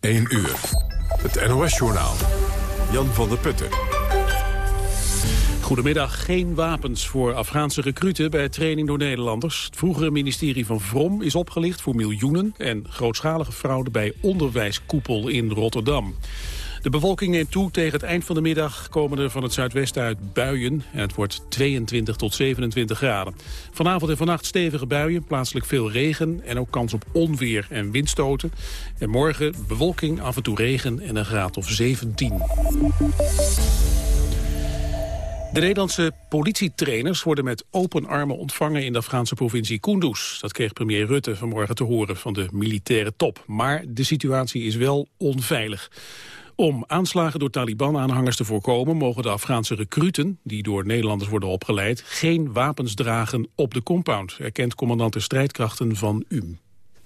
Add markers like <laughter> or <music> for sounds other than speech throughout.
1 uur. Het NOS-journaal. Jan van der Putten. Goedemiddag. Geen wapens voor Afghaanse recruten bij training door Nederlanders. Het vroegere ministerie van Vrom is opgelicht voor miljoenen... en grootschalige fraude bij onderwijskoepel in Rotterdam. De bewolking neemt toe. Tegen het eind van de middag komen er van het zuidwesten uit buien. En het wordt 22 tot 27 graden. Vanavond en vannacht stevige buien, plaatselijk veel regen... en ook kans op onweer en windstoten. En morgen bewolking, af en toe regen en een graad of 17. De Nederlandse politietrainers worden met open armen ontvangen in de Afghaanse provincie Kunduz. Dat kreeg premier Rutte vanmorgen te horen van de militaire top. Maar de situatie is wel onveilig. Om aanslagen door Taliban-aanhangers te voorkomen... mogen de Afghaanse recruten, die door Nederlanders worden opgeleid... geen wapens dragen op de compound, erkent commandant de strijdkrachten van UM.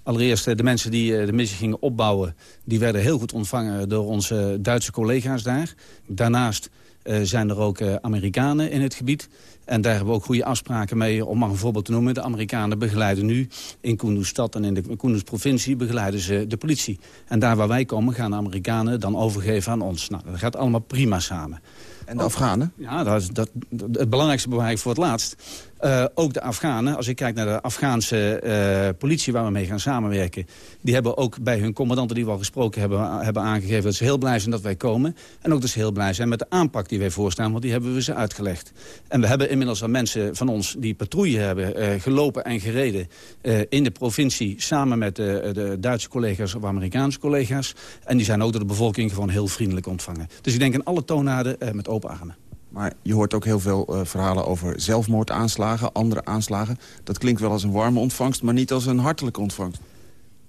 Allereerst eh, de mensen die eh, de missie gingen opbouwen... die werden heel goed ontvangen door onze Duitse collega's daar. Daarnaast uh, zijn er ook uh, Amerikanen in het gebied. En daar hebben we ook goede afspraken mee. Om maar een voorbeeld te noemen, de Amerikanen begeleiden nu... in Kunduz-stad en in de Kunduz-provincie begeleiden ze de politie. En daar waar wij komen gaan de Amerikanen dan overgeven aan ons. Nou, dat gaat allemaal prima samen. En de Afghanen? Ja, dat is dat, het belangrijkste bewaar voor het laatst. Uh, ook de Afghanen, als ik kijk naar de Afghaanse uh, politie waar we mee gaan samenwerken... die hebben ook bij hun commandanten die we al gesproken hebben, hebben aangegeven... dat ze heel blij zijn dat wij komen. En ook dus heel blij zijn met de aanpak die wij voorstaan, want die hebben we ze uitgelegd. En we hebben inmiddels al mensen van ons die patrouille hebben gelopen en gereden... in de provincie samen met de Duitse collega's of Amerikaanse collega's. En die zijn ook door de bevolking gewoon heel vriendelijk ontvangen. Dus ik denk in alle toonaarden met open armen. Maar je hoort ook heel veel uh, verhalen over zelfmoordaanslagen, andere aanslagen. Dat klinkt wel als een warme ontvangst, maar niet als een hartelijke ontvangst.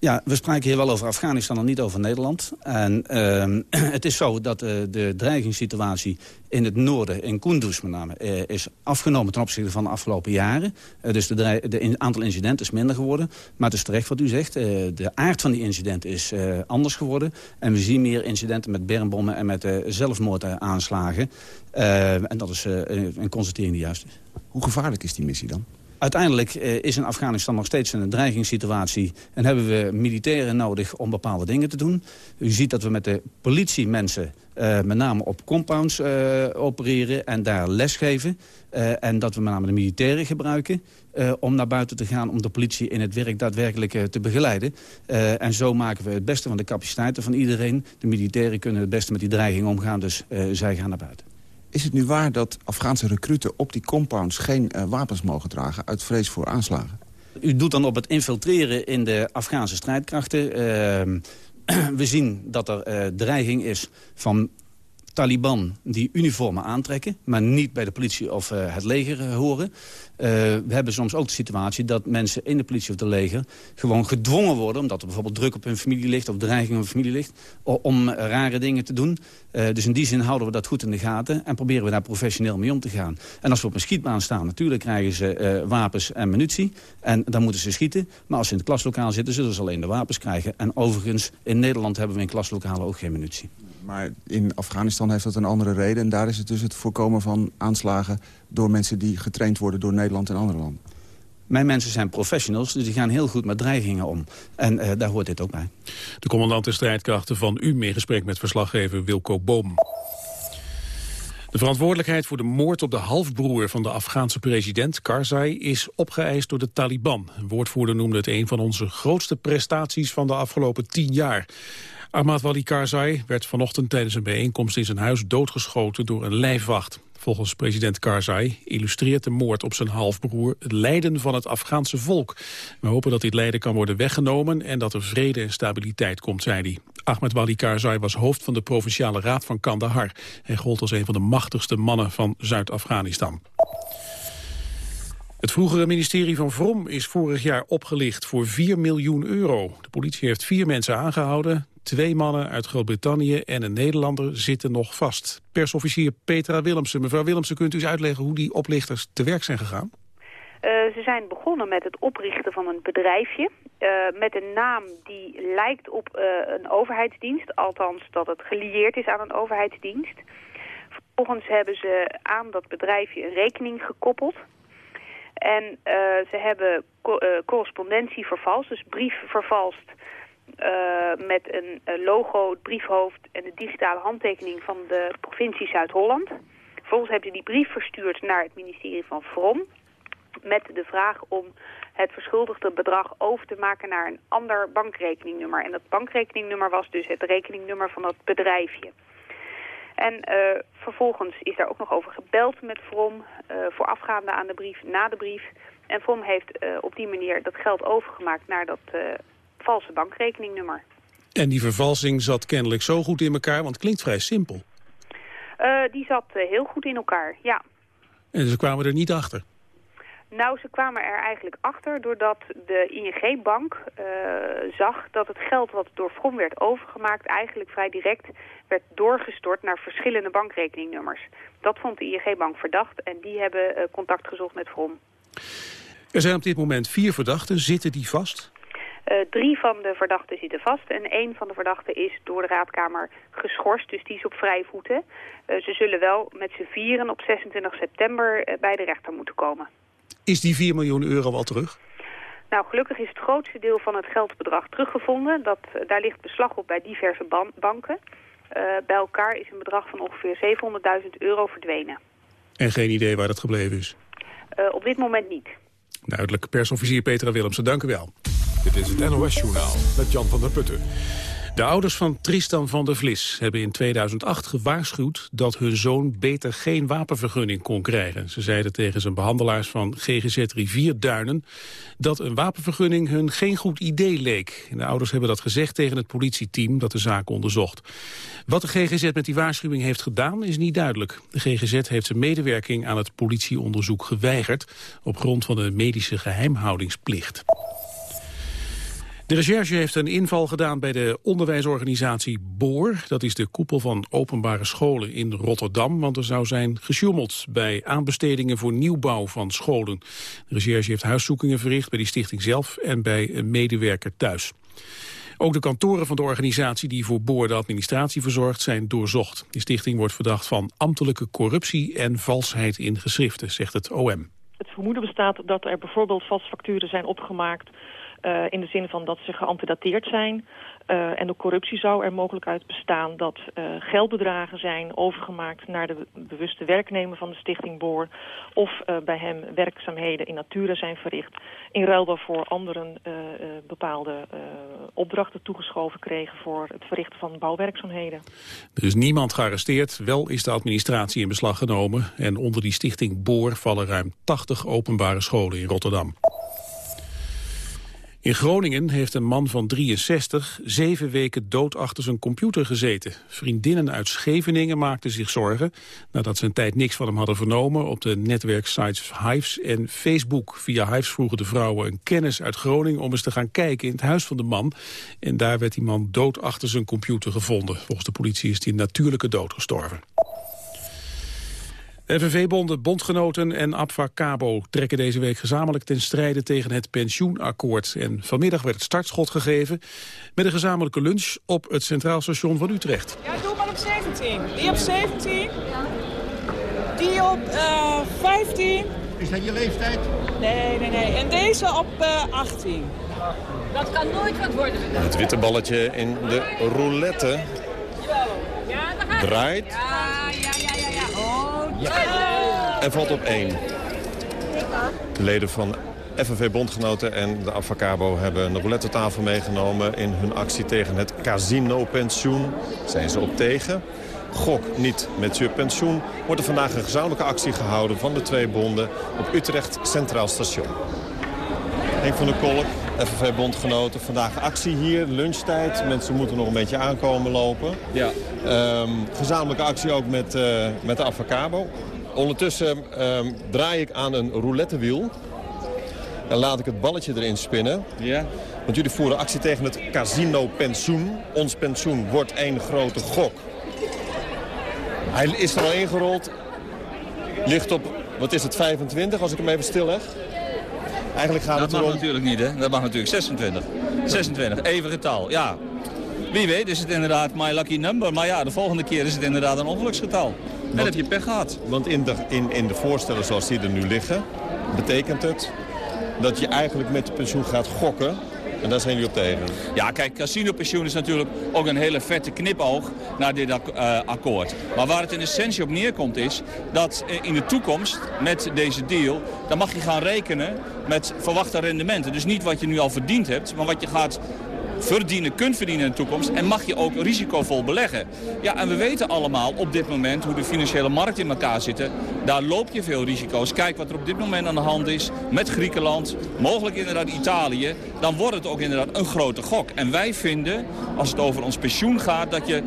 Ja, we spraken hier wel over Afghanistan en niet over Nederland. En uh, <clears throat> het is zo dat uh, de dreigingssituatie in het noorden, in Kunduz met name, uh, is afgenomen ten opzichte van de afgelopen jaren. Uh, dus in, aantal incidenten is minder geworden. Maar het is terecht wat u zegt. de aard van die incidenten is anders geworden. En we zien meer incidenten met bermbommen en met zelfmoordaanslagen. en dat is een constatering die juist is. Hoe gevaarlijk is die missie dan? Uiteindelijk uh, is in Afghanistan nog steeds een dreigingssituatie... en hebben we militairen nodig om bepaalde dingen te doen. U ziet dat we met de politiemensen uh, met name op compounds uh, opereren en daar lesgeven. en dat we met name de militairen gebruiken om naar buiten te gaan... om de politie in het werk daadwerkelijk te begeleiden. en zo maken we het beste van de capaciteiten van iedereen. De militairen kunnen het beste met die dreiging omgaan, dus zij gaan naar buiten. Is het nu waar dat Afghaanse recruten op die compounds geen uh, wapens mogen dragen... uit vrees voor aanslagen? U doet dan op het infiltreren in de Afghaanse strijdkrachten. Uh, <clears throat> we zien dat er uh, dreiging is van Taliban die uniformen aantrekken... maar niet bij de politie of uh, het leger uh, horen. Uh, we hebben soms ook de situatie dat mensen in de politie of de leger... gewoon gedwongen worden, omdat er bijvoorbeeld druk op hun familie ligt... of dreiging op hun familie ligt, om rare dingen te doen. dus in die zin houden we dat goed in de gaten... en proberen we daar professioneel mee om te gaan. En als we op een schietbaan staan, natuurlijk krijgen ze wapens en munitie. En dan moeten ze schieten. Maar als ze in het klaslokaal zitten, zullen ze alleen de wapens krijgen. En overigens, in Nederland hebben we in klaslokalen ook geen munitie. Maar in Afghanistan heeft dat een andere reden. En daar is het dus het voorkomen van aanslagen... door mensen die getraind worden door Nederland en andere landen. Mijn mensen zijn professionals, dus die gaan heel goed met dreigingen om. En uh, daar hoort dit ook bij. De commandant de strijdkrachten van u in gesprek met verslaggever Wilco Boom. De verantwoordelijkheid voor de moord op de halfbroer van de Afghaanse president Karzai is opgeëist door de Taliban. Een woordvoerder noemde het een van onze grootste prestaties van de afgelopen tien jaar. Ahmad Wali Karzai werd vanochtend tijdens een bijeenkomst in zijn huis doodgeschoten door een lijfwacht. Volgens president Karzai illustreert de moord op zijn halfbroer het lijden van het Afghaanse volk. We hopen dat dit lijden kan worden weggenomen en dat er vrede en stabiliteit komt, zei hij. Ahmed Wali Karzai was hoofd van de provinciale raad van Kandahar. Hij gold als een van de machtigste mannen van Zuid-Afghanistan. Het vroegere ministerie van Vrom is vorig jaar opgelicht voor 4 miljoen euro. De politie heeft vier mensen aangehouden. Twee mannen uit Groot-Brittannië en een Nederlander zitten nog vast. Persofficier Petra Willemsen. Mevrouw Willemsen, kunt u eens uitleggen hoe die oplichters te werk zijn gegaan? Uh, ze zijn begonnen met het oprichten van een bedrijfje uh, met een naam die lijkt op uh, een overheidsdienst. Althans dat het gelieerd is aan een overheidsdienst. Vervolgens hebben ze aan dat bedrijfje een rekening gekoppeld. En ze hebben co correspondentie vervalst, dus brief vervalst met een logo, het briefhoofd en de digitale handtekening van de provincie Zuid-Holland. Vervolgens hebben ze die brief verstuurd naar het ministerie van Vrom met de vraag om het verschuldigde bedrag over te maken naar een ander bankrekeningnummer. En dat bankrekeningnummer was dus het rekeningnummer van dat bedrijfje. En uh, vervolgens is daar ook nog over gebeld met Vrom, uh, voorafgaande aan de brief, na de brief. En Vrom heeft uh, op die manier dat geld overgemaakt naar dat valse bankrekeningnummer. En die vervalsing zat kennelijk zo goed in elkaar, want het klinkt vrij simpel. die zat heel goed in elkaar, ja. En ze kwamen er niet achter? Nou, ze kwamen er eigenlijk achter doordat de ING-bank uh, zag dat het geld wat door Vrom werd overgemaakt eigenlijk vrij direct werd doorgestort naar verschillende bankrekeningnummers. Dat vond de ING-bank verdacht en die hebben uh, contact gezocht met Vrom. Er zijn op dit moment vier verdachten. Zitten die vast? Uh, drie van de verdachten zitten vast en één van de verdachten is door de raadkamer geschorst, dus die is op vrije voeten. Ze zullen wel met z'n vieren op 26 september bij de rechter moeten komen. Is die 4 miljoen euro al terug? Nou, gelukkig is het grootste deel van het geldbedrag teruggevonden. Dat, daar ligt beslag op bij diverse ban banken. bij elkaar is een bedrag van ongeveer 700.000 euro verdwenen. En geen idee waar dat gebleven is? op dit moment niet. Duidelijk. Persofficier Petra Willemsen, dank u wel. Dit is het NOS-journaal met Jan van der Putten. De ouders van Tristan van der Vlis hebben in 2008 gewaarschuwd dat hun zoon beter geen wapenvergunning kon krijgen. Ze zeiden tegen zijn behandelaars van GGZ Rivierduinen dat een wapenvergunning hun geen goed idee leek. de ouders hebben dat gezegd tegen het politieteam dat de zaak onderzocht. Wat de GGZ met die waarschuwing heeft gedaan is niet duidelijk. De GGZ heeft zijn medewerking aan het politieonderzoek geweigerd op grond van de medische geheimhoudingsplicht. De recherche heeft een inval gedaan bij de onderwijsorganisatie BOOR. Dat is de koepel van openbare scholen in Rotterdam. Want er zou zijn gesjoemeld bij aanbestedingen voor nieuwbouw van scholen. De recherche heeft huiszoekingen verricht bij die stichting zelf en bij een medewerker thuis. Ook de kantoren van de organisatie die voor BOOR de administratie verzorgt zijn doorzocht. Die stichting wordt verdacht van ambtelijke corruptie en valsheid in geschriften, zegt het OM. Het vermoeden bestaat dat er bijvoorbeeld vastfacturen zijn opgemaakt uh, in de zin van dat ze geantedateerd zijn. Uh, en de corruptie zou er mogelijk uit bestaan dat uh, geldbedragen zijn overgemaakt naar de bewuste werknemer van de stichting Boor. Of bij hem werkzaamheden in natura zijn verricht. In ruil daarvoor anderen bepaalde opdrachten toegeschoven kregen voor het verrichten van bouwwerkzaamheden. Er is niemand gearresteerd, wel is de administratie in beslag genomen. En onder die stichting Boor vallen ruim 80 openbare scholen in Rotterdam. In Groningen heeft een man van 63 zeven weken dood achter zijn computer gezeten. Vriendinnen uit Scheveningen maakten zich zorgen nadat ze een tijd niks van hem hadden vernomen op de netwerksites Hives en Facebook. Via Hives vroegen de vrouwen een kennis uit Groningen om eens te gaan kijken in het huis van de man. En daar werd die man dood achter zijn computer gevonden. Volgens de politie is hij natuurlijke dood gestorven. FNV-bonden, bondgenoten en Abfacabo trekken deze week gezamenlijk ten strijde tegen het pensioenakkoord. En vanmiddag werd het startschot gegeven met een gezamenlijke lunch op het Centraal Station van Utrecht. Ja, doe maar op 17. Die op 17. Die op uh, 15. Is dat je leeftijd? Nee, nee, nee. En deze op uh, 18. Dat kan nooit wat worden. Het witte balletje in de roulette. Ja, Draait. Ja, ja, ja, ja. ja. Ja. En valt op één. De leden van FNV Bondgenoten en de Avacabo hebben een roulette tafel meegenomen... in hun actie tegen het casino-pensioen. Zijn ze op tegen? Gok niet met je pensioen. Wordt er vandaag een gezamenlijke actie gehouden van de twee bonden... op Utrecht Centraal Station. Henk van der Kolk, FNV Bondgenoten. Vandaag actie hier, lunchtijd. Mensen moeten nog een beetje aankomen lopen. Ja. Um, gezamenlijke actie ook met, uh, met de Avacabo. Ondertussen um, draai ik aan een roulettewiel. En laat ik het balletje erin spinnen. Ja. Want jullie voeren actie tegen het casino pensioen. Ons pensioen wordt één grote gok. Hij is er al ingerold. Ligt op, wat is het, 25 als ik hem even stilleg? Eigenlijk gaat dat het mag natuurlijk niet, hè? Dat mag natuurlijk 26. 26, even getal. Ja, wie weet is het inderdaad my lucky number. Maar ja, de volgende keer is het inderdaad een ongeluksgetal. En heb je pech gehad. Want in de, in, in de voorstellen zoals die er nu liggen... betekent het dat je eigenlijk met de pensioen gaat gokken... En daar zijn jullie op tegen? Ja, kijk, casinopensioen is natuurlijk ook een hele vette knipoog naar dit uh, akkoord. Maar waar het in essentie op neerkomt is dat in de toekomst met deze deal... dan mag je gaan rekenen met verwachte rendementen. Dus niet wat je nu al verdiend hebt, maar wat je gaat verdienen, kunt verdienen in de toekomst. En mag je ook risicovol beleggen. Ja, en we weten allemaal op dit moment hoe de financiële markten in elkaar zitten. Daar loop je veel risico's. Kijk wat er op dit moment aan de hand is met Griekenland, mogelijk inderdaad Italië. Dan wordt het ook inderdaad een grote gok. En wij vinden, als het over ons pensioen gaat, dat je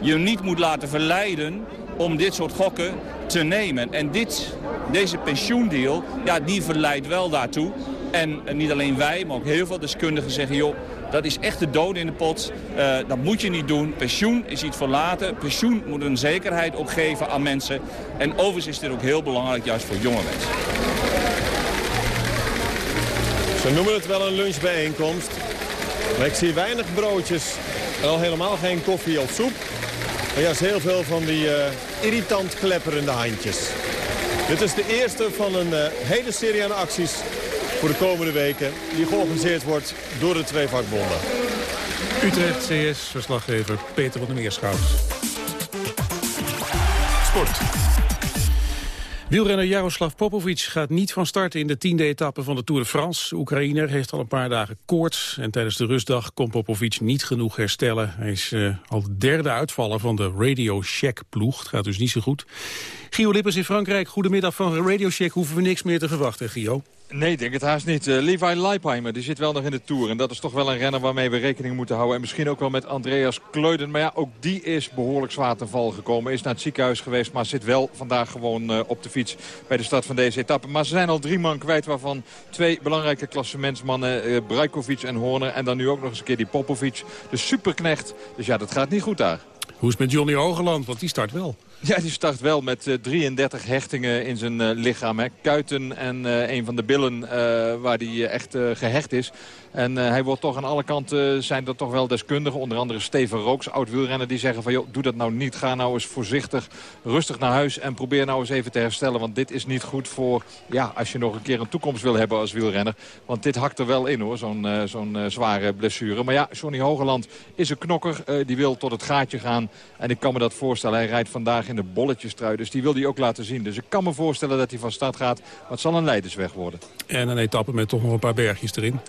je niet moet laten verleiden om dit soort gokken te nemen. En dit, deze pensioendeal, ja, die verleidt wel daartoe. En niet alleen wij, maar ook heel veel deskundigen zeggen... joh, dat is echt de dood in de pot. Uh, dat moet je niet doen. Pensioen is iets voor later. Pensioen moet een zekerheid ook geven aan mensen. En overigens is dit ook heel belangrijk, juist voor jonge mensen. Ze noemen het wel een lunchbijeenkomst. Maar ik zie weinig broodjes al helemaal geen koffie of soep. Maar juist heel veel van die uh, irritant klepperende handjes. Dit is de eerste van een uh, hele serie aan acties voor de komende weken. Die georganiseerd wordt door de twee vakbonden. Utrecht CS, verslaggever Peter van der Meerschout. Sport. Wielrenner Jaroslav Popovic gaat niet van start in de tiende etappe van de Tour de France. Oekraïner heeft al een paar dagen koorts en tijdens de rustdag kon Popovic niet genoeg herstellen. Hij is uh, al de derde uitvaller van de Radio Shack ploeg. Het gaat dus niet zo goed. Gio Lippers in Frankrijk, goedemiddag van Radio Shack. Hoeven we niks meer te verwachten, Gio? Nee, denk het haast niet. Uh, Levi Leipheimer die zit wel nog in de Tour. En dat is toch wel een renner waarmee we rekening moeten houden. En misschien ook wel met Andreas Kleuden. Maar ja, ook die is behoorlijk zwaar ten val gekomen. Is naar het ziekenhuis geweest, maar zit wel vandaag gewoon uh, op de fiets bij de start van deze etappe. Maar ze zijn al drie man kwijt, waarvan twee belangrijke klassementsmannen. Uh, en Horner. En dan nu ook nog eens een keer die Popovic, de superknecht. Dus ja, dat gaat niet goed daar. Hoe is het met Johnny Hogeland? Want die start wel. Ja, die start wel met uh, 33 hechtingen in zijn uh, lichaam. Hè. Kuiten en uh, een van de billen waar hij echt gehecht is. En hij wordt toch aan alle kanten, zijn er toch wel deskundigen. Onder andere Steven Rooks, oud-wielrenner, die zeggen van... joh, doe dat nou niet, ga nou eens voorzichtig, rustig naar huis... en probeer nou eens even te herstellen. Want dit is niet goed voor, ja, als je nog een keer een toekomst wil hebben als wielrenner. Want dit hakt er wel in hoor, zo'n zo'n zware blessure. Maar ja, Johnny Hogeland is een knokker. die wil tot het gaatje gaan. En ik kan me dat voorstellen. Hij rijdt vandaag in de bolletjestrui. Dus die wil hij ook laten zien. Dus ik kan me voorstellen dat hij van start gaat. Maar het zal een leidersweg worden. En een etappe met toch nog een paar bergjes erin.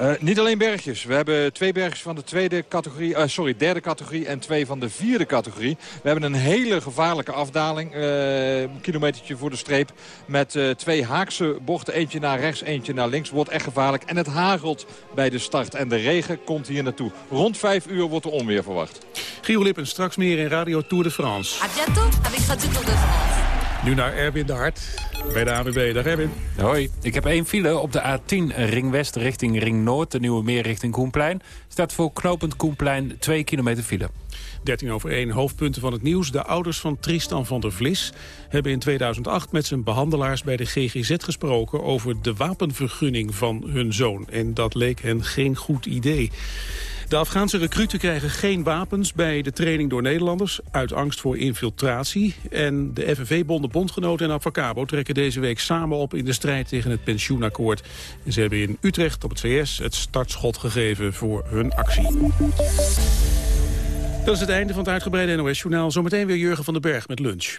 Uh, niet alleen bergjes. We hebben twee bergjes van de tweede categorie, uh, sorry, derde categorie en twee van de vierde categorie. We hebben een hele gevaarlijke afdaling, uh, een kilometertje voor de streep, met twee haakse bochten. Eentje naar rechts, eentje naar links. Wordt echt gevaarlijk. En het hagelt bij de start. En de regen komt hier naartoe. Rond vijf uur wordt er onweer verwacht. Gio Lippen, straks meer in Radio Tour de France. A bientôt avec Radio Tour de France. Nu naar Erwin de Hart bij de AWB. Dag Erwin. Hoi, ik heb één file op de A10 Ring West richting Ring Noord. De Nieuwe Meer richting Koenplein. Staat voor knopend Koenplein 2 kilometer file. 13 over 1 hoofdpunten van het nieuws. De ouders van Tristan van der Vlis hebben in 2008 met zijn behandelaars bij de GGZ gesproken over de wapenvergunning van hun zoon. En dat leek hen geen goed idee. De Afghaanse recruten krijgen geen wapens bij de training door Nederlanders... uit angst voor infiltratie. En de FNV-bonden Bondgenoten en Avacabo trekken deze week samen op... in de strijd tegen het pensioenakkoord. En ze hebben in Utrecht op het VS het startschot gegeven voor hun actie. Dat is het einde van het uitgebreide NOS-journaal. Zometeen weer Jurgen van den Berg met lunch.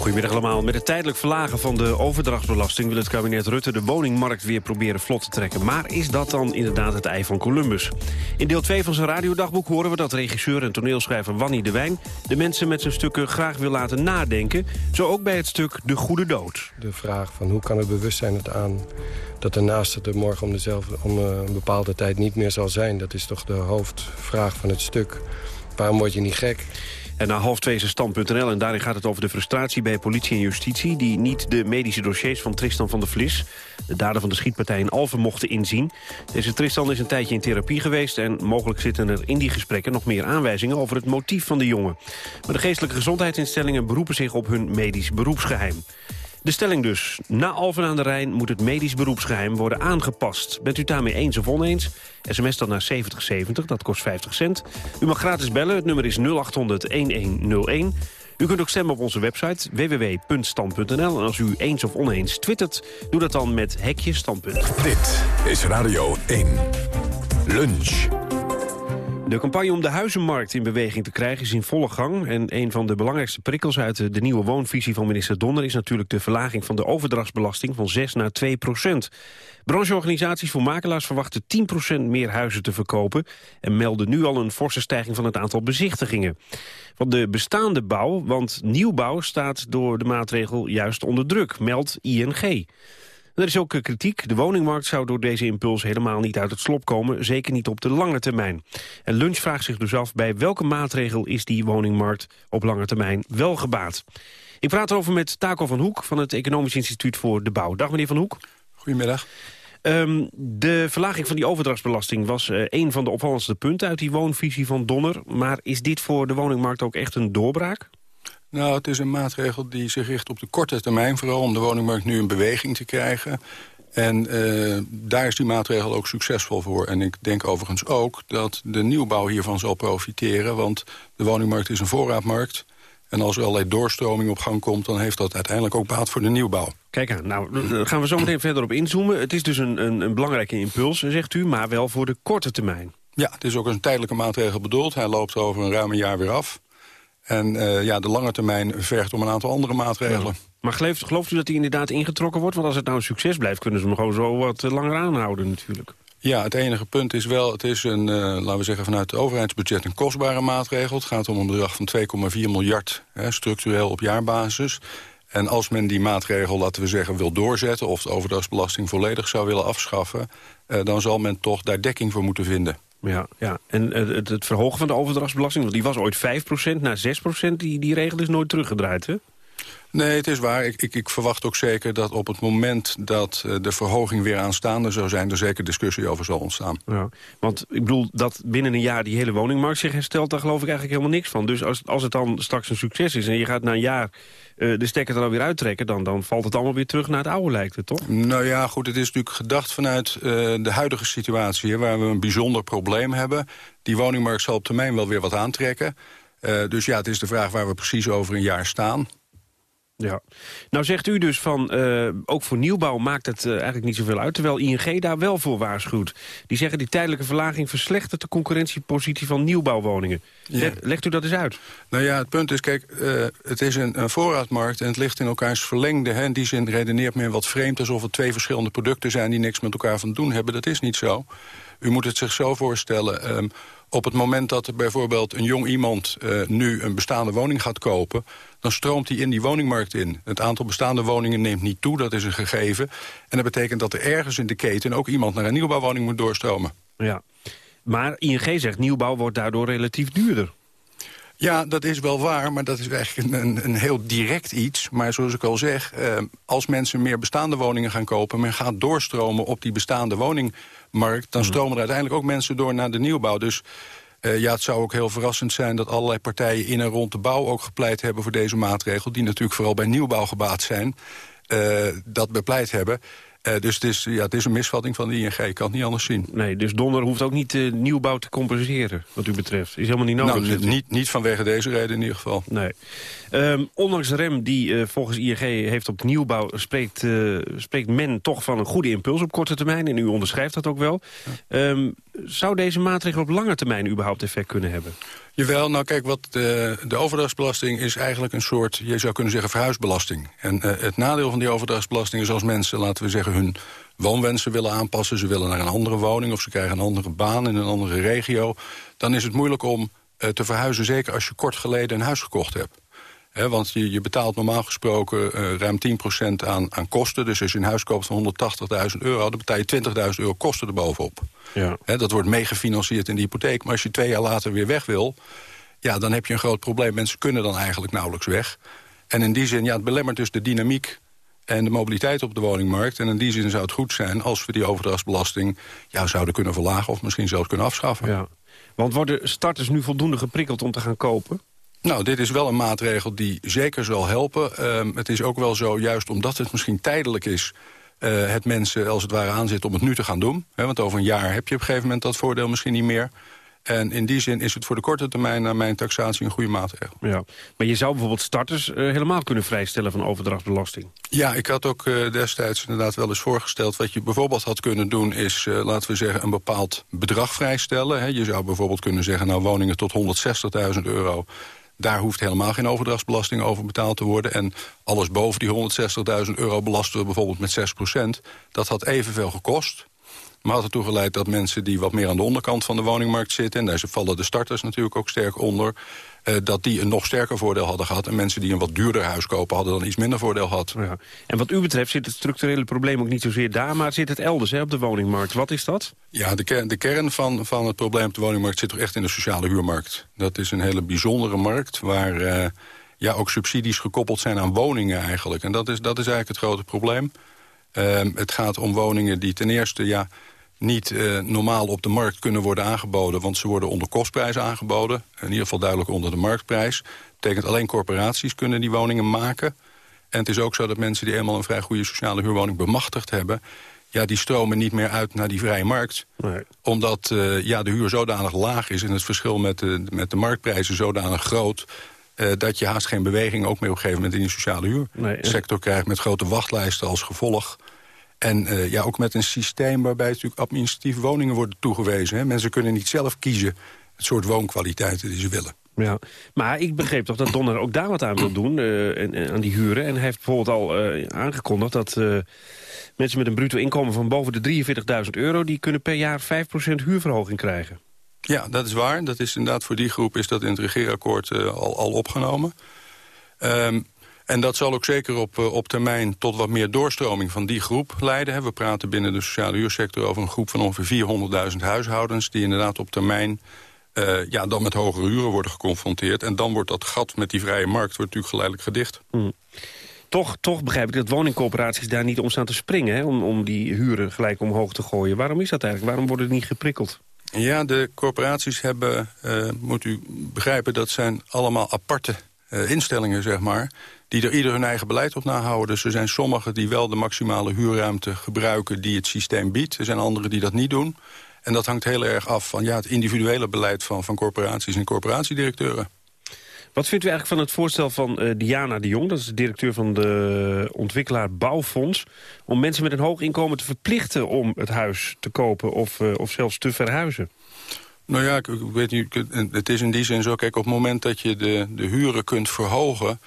Goedemiddag allemaal. Met het tijdelijk verlagen van de overdrachtsbelasting... wil het kabinet Rutte de woningmarkt weer proberen vlot te trekken. Maar is dat dan inderdaad het ei van Columbus? In deel 2 van zijn radiodagboek horen we dat regisseur en toneelschrijver Wanny de Wijn... de mensen met zijn stukken graag wil laten nadenken. Zo ook bij het stuk De Goede Dood. De vraag van hoe kan het bewustzijn het aan dat de naaste er morgen om, dezelfde, om eh, een bepaalde tijd niet meer zal zijn... dat is toch de hoofdvraag van het stuk. Waarom word je niet gek? En na half twee is stand.nl en daarin gaat het over de frustratie bij politie en justitie... die niet de medische dossiers van Tristan van der Vlis... de dader van de schietpartij in Alphen mochten inzien. Deze Tristan is een tijdje in therapie geweest... en mogelijk zitten er in die gesprekken nog meer aanwijzingen... over het motief van de jongen. Maar de geestelijke gezondheidsinstellingen beroepen zich op hun medisch beroepsgeheim. De stelling dus. Na Alphen aan de Rijn moet het medisch beroepsgeheim worden aangepast. Bent u daarmee eens of oneens? SMS dan naar 7070, dat kost 50 cent. U mag gratis bellen, het nummer is 0800-1101. U kunt ook stemmen op onze website www.stand.nl. En als u eens of oneens twittert, doe dat dan met hekje standpunt. Dit is Radio 1. Lunch. De campagne om de huizenmarkt in beweging te krijgen is in volle gang. En een van de belangrijkste prikkels uit de nieuwe woonvisie van minister Donner... is natuurlijk de verlaging van de overdrachtsbelasting van 6 naar 2 procent. Brancheorganisaties voor makelaars verwachten 10 procent meer huizen te verkopen... en melden nu al een forse stijging van het aantal bezichtigingen. Van de bestaande bouw, want nieuwbouw staat door de maatregel juist onder druk, meldt ING. Er is ook kritiek. De woningmarkt zou door deze impuls helemaal niet uit het slop komen. Zeker niet op de lange termijn. En Lunch vraagt zich dus af bij welke maatregel is die woningmarkt op lange termijn wel gebaat. Ik praat erover met Taco van Hoek van het Economisch Instituut voor de Bouw. Dag meneer Van Hoek. Goedemiddag. Um, de verlaging van die overdrachtsbelasting was uh, een van de opvallendste punten uit die woonvisie van Donner. Maar is dit voor de woningmarkt ook echt een doorbraak? Nou, het is een maatregel die zich richt op de korte termijn... vooral om de woningmarkt nu in beweging te krijgen. En uh, daar is die maatregel ook succesvol voor. En ik denk overigens ook dat de nieuwbouw hiervan zal profiteren... want de woningmarkt is een voorraadmarkt... En als er allerlei doorstroming op gang komt... dan heeft dat uiteindelijk ook baat voor de nieuwbouw. Kijk aan, nou, daar gaan we zo meteen verder op inzoomen. Het is dus een, een, een belangrijke impuls, zegt u, maar wel voor de korte termijn. Ja, het is ook een tijdelijke maatregel bedoeld. Hij loopt over een ruim een jaar weer af. En uh, ja, de lange termijn vergt om een aantal andere maatregelen. Ja. Maar gelooft, gelooft u dat die inderdaad ingetrokken wordt? Want als het nou een succes blijft, kunnen ze hem gewoon zo wat langer aanhouden natuurlijk. Ja, het enige punt is wel, het is een, uh, laten we zeggen vanuit het overheidsbudget een kostbare maatregel. Het gaat om een bedrag van 2,4 miljard, hè, structureel op jaarbasis. En als men die maatregel, laten we zeggen, wil doorzetten... of de overdrachtsbelasting volledig zou willen afschaffen... Dan zal men toch daar dekking voor moeten vinden. Ja, ja. en het, het verhogen van de overdrachtsbelasting... want die was ooit 5% naar 6%, die, die regel is nooit teruggedraaid, hè? Nee, het is waar. Ik, ik, ik, verwacht ook zeker dat op het moment dat uh, de verhoging weer aanstaande zou zijn... er zeker discussie over zal ontstaan. Ja, want ik bedoel dat binnen een jaar die hele woningmarkt zich herstelt... daar geloof ik eigenlijk helemaal niks van. Dus als, als het dan straks een succes is en je gaat na een jaar uh, de stekker er alweer uittrekken... Dan, dan valt het allemaal weer terug naar het oude, lijkt het, toch? Nou ja, goed, het is natuurlijk gedacht vanuit uh, de huidige situatie... waar we een bijzonder probleem hebben. Die woningmarkt zal op termijn wel weer wat aantrekken. Dus ja, het is de vraag waar we precies over een jaar staan. Ja. Nou zegt u dus van, uh, ook voor nieuwbouw maakt het uh, eigenlijk niet zoveel uit... terwijl ING daar wel voor waarschuwt. Die zeggen die tijdelijke verlaging verslechtert de concurrentiepositie van nieuwbouwwoningen. Ja. Legt u dat eens uit? Nou ja, het punt is, kijk, uh, het is een, een, voorraadmarkt en het ligt in elkaars verlengde. Hè. In die zin redeneert men wat vreemd alsof het twee verschillende producten zijn... die niks met elkaar van doen hebben. Dat is niet zo. U moet het zich zo voorstellen... Ehm, op het moment dat er bijvoorbeeld een jong iemand uh, nu een bestaande woning gaat kopen... dan stroomt hij in die woningmarkt in. Het aantal bestaande woningen neemt niet toe, dat is een gegeven. En dat betekent dat er ergens in de keten ook iemand naar een nieuwbouwwoning moet doorstromen. Ja, maar ING zegt nieuwbouw wordt daardoor relatief duurder. Ja, dat is wel waar, maar dat is eigenlijk een, een heel direct iets. Maar zoals ik al zeg, eh, als mensen meer bestaande woningen gaan kopen... men gaat doorstromen op die bestaande woningmarkt... dan mhm. stromen er uiteindelijk ook mensen door naar de nieuwbouw. Dus uh, ja, het zou ook heel verrassend zijn dat allerlei partijen in en rond de bouw... ook gepleit hebben voor deze maatregel... die natuurlijk vooral bij nieuwbouw gebaat zijn, uh, dat bepleit hebben... Uh, dus het is, ja, het is een misvatting van de ING, ik kan het niet anders zien. Nee, dus Donner hoeft ook niet uh, nieuwbouw te compenseren, wat u betreft. Is helemaal niet nodig. Nou, niet, niet vanwege deze reden in ieder geval. Nee. Um, ondanks de rem die uh, volgens ING heeft op nieuwbouw... Spreekt, spreekt men toch van een goede impuls op korte termijn. En u onderschrijft dat ook wel. Um, zou deze maatregel op lange termijn überhaupt effect kunnen hebben? Jawel, nou kijk, wat de, de overdrachtsbelasting is eigenlijk een soort, je zou kunnen zeggen, verhuisbelasting. En uh, het nadeel van die overdrachtsbelasting is als mensen, laten we zeggen, hun woonwensen willen aanpassen. Ze willen naar een andere woning of ze krijgen een andere baan in een andere regio. Dan is het moeilijk om te verhuizen, zeker als je kort geleden een huis gekocht hebt. He, want je, je, betaalt normaal gesproken uh, ruim 10% aan, aan kosten. Dus als je een huis koopt van 180.000 euro... dan betaal je 20.000 euro kosten erbovenop. Ja. He, dat wordt meegefinancierd in de hypotheek. Maar als je twee jaar later weer weg wil... ja, dan heb je een groot probleem. Mensen kunnen dan eigenlijk nauwelijks weg. En in die zin, ja, het belemmert dus de dynamiek en de mobiliteit op de woningmarkt. En in die zin zou het goed zijn als we die overdrachtsbelasting... Ja, zouden kunnen verlagen of misschien zelfs kunnen afschaffen. Ja. Want worden starters nu voldoende geprikkeld om te gaan kopen? Nou, dit is wel een maatregel die zeker zal helpen. Uh, het is ook wel zo, juist omdat het misschien tijdelijk is... Uh, het mensen als het ware aanzit om het nu te gaan doen. Want over een jaar heb je op een gegeven moment dat voordeel misschien niet meer. En in die zin is het voor de korte termijn naar mijn taxatie een goede maatregel. Ja. Maar je zou bijvoorbeeld starters uh, helemaal kunnen vrijstellen van overdrachtbelasting. Ja, ik had ook uh, destijds inderdaad wel eens voorgesteld... wat je bijvoorbeeld had kunnen doen is, uh, laten we zeggen... een bepaald bedrag vrijstellen. Je zou bijvoorbeeld kunnen zeggen, nou woningen tot 160.000 euro... Daar hoeft helemaal geen overdrachtsbelasting over betaald te worden. En alles boven die 160.000 euro belasten we bijvoorbeeld met 6% Dat had evenveel gekost. Maar had ertoe geleid dat mensen die wat meer aan de onderkant van de woningmarkt zitten... en daar vallen de starters natuurlijk ook sterk onder... Uh, dat die een nog sterker voordeel hadden gehad. En mensen die een wat duurder huis kopen hadden dan iets minder voordeel gehad. Ja. En wat u betreft zit het structurele probleem ook niet zozeer daar... maar zit het elders hè, op de woningmarkt. Wat is dat? Ja, de, kern, de kern van, van het probleem op de woningmarkt zit toch echt in de sociale huurmarkt. Dat is een hele bijzondere markt waar uh, ja, ook subsidies gekoppeld zijn aan woningen eigenlijk. En dat is, dat is eigenlijk het grote probleem. Uh, het gaat om woningen die ten eerste... Ja, niet uh, normaal op de markt kunnen worden aangeboden... want ze worden onder kostprijs aangeboden. In ieder geval duidelijk onder de marktprijs. Dat betekent alleen corporaties kunnen die woningen maken. En het is ook zo dat mensen die eenmaal een vrij goede sociale huurwoning bemachtigd hebben... ja, die stromen niet meer uit naar die vrije markt. Nee. Omdat uh, ja, de huur zodanig laag is... en het verschil met de, met de marktprijzen zodanig groot... Uh, dat je haast geen beweging ook meer op een gegeven moment in de sociale huursector nee, krijgt... met grote wachtlijsten als gevolg. En uh, ja, ook met een systeem waarbij natuurlijk administratief woningen worden toegewezen. Hè. Mensen kunnen niet zelf kiezen het soort woonkwaliteiten die ze willen. Ja, maar ik begreep toch dat Donner ook daar wat aan wil doen, uh, en, en, aan die huren. En hij heeft bijvoorbeeld al uh, aangekondigd dat mensen met een bruto inkomen van boven de 43.000 euro... die kunnen per jaar 5% huurverhoging krijgen. Ja, dat is waar. Dat is inderdaad voor die groep is dat in het regeerakkoord al, al opgenomen. Um, en dat zal ook zeker op, eh, op termijn tot wat meer doorstroming van die groep leiden. We praten binnen de sociale huursector over een groep van ongeveer 400.000 huishoudens... die inderdaad op termijn uh, ja, dan met hogere huren worden geconfronteerd. En dan wordt dat gat met die vrije markt wordt natuurlijk geleidelijk gedicht. Hmm. Toch, toch begrijp ik dat woningcoöperaties daar niet om staan te springen... Hè? Om, om die huren gelijk omhoog te gooien. Waarom is dat eigenlijk? Waarom worden die niet geprikkeld? Ja, de corporaties hebben, uh, moet u begrijpen... dat zijn allemaal aparte uh, instellingen, zeg maar die er ieder hun eigen beleid op nahouden. Dus er zijn sommigen die wel de maximale huurruimte gebruiken... die het systeem biedt. Er zijn anderen die dat niet doen. En dat hangt heel erg af van ja, het individuele beleid van, van corporaties en corporatiedirecteuren. Wat vindt u eigenlijk van het voorstel van uh, Diana de Jong... dat is de directeur van de ontwikkelaar Bouwfonds... om mensen met een hoog inkomen te verplichten om het huis te kopen... of, uh, of zelfs te verhuizen? Nou ja, ik, ik weet niet, het is in die zin zo... kijk, op het moment dat je de, de huren kunt verhogen...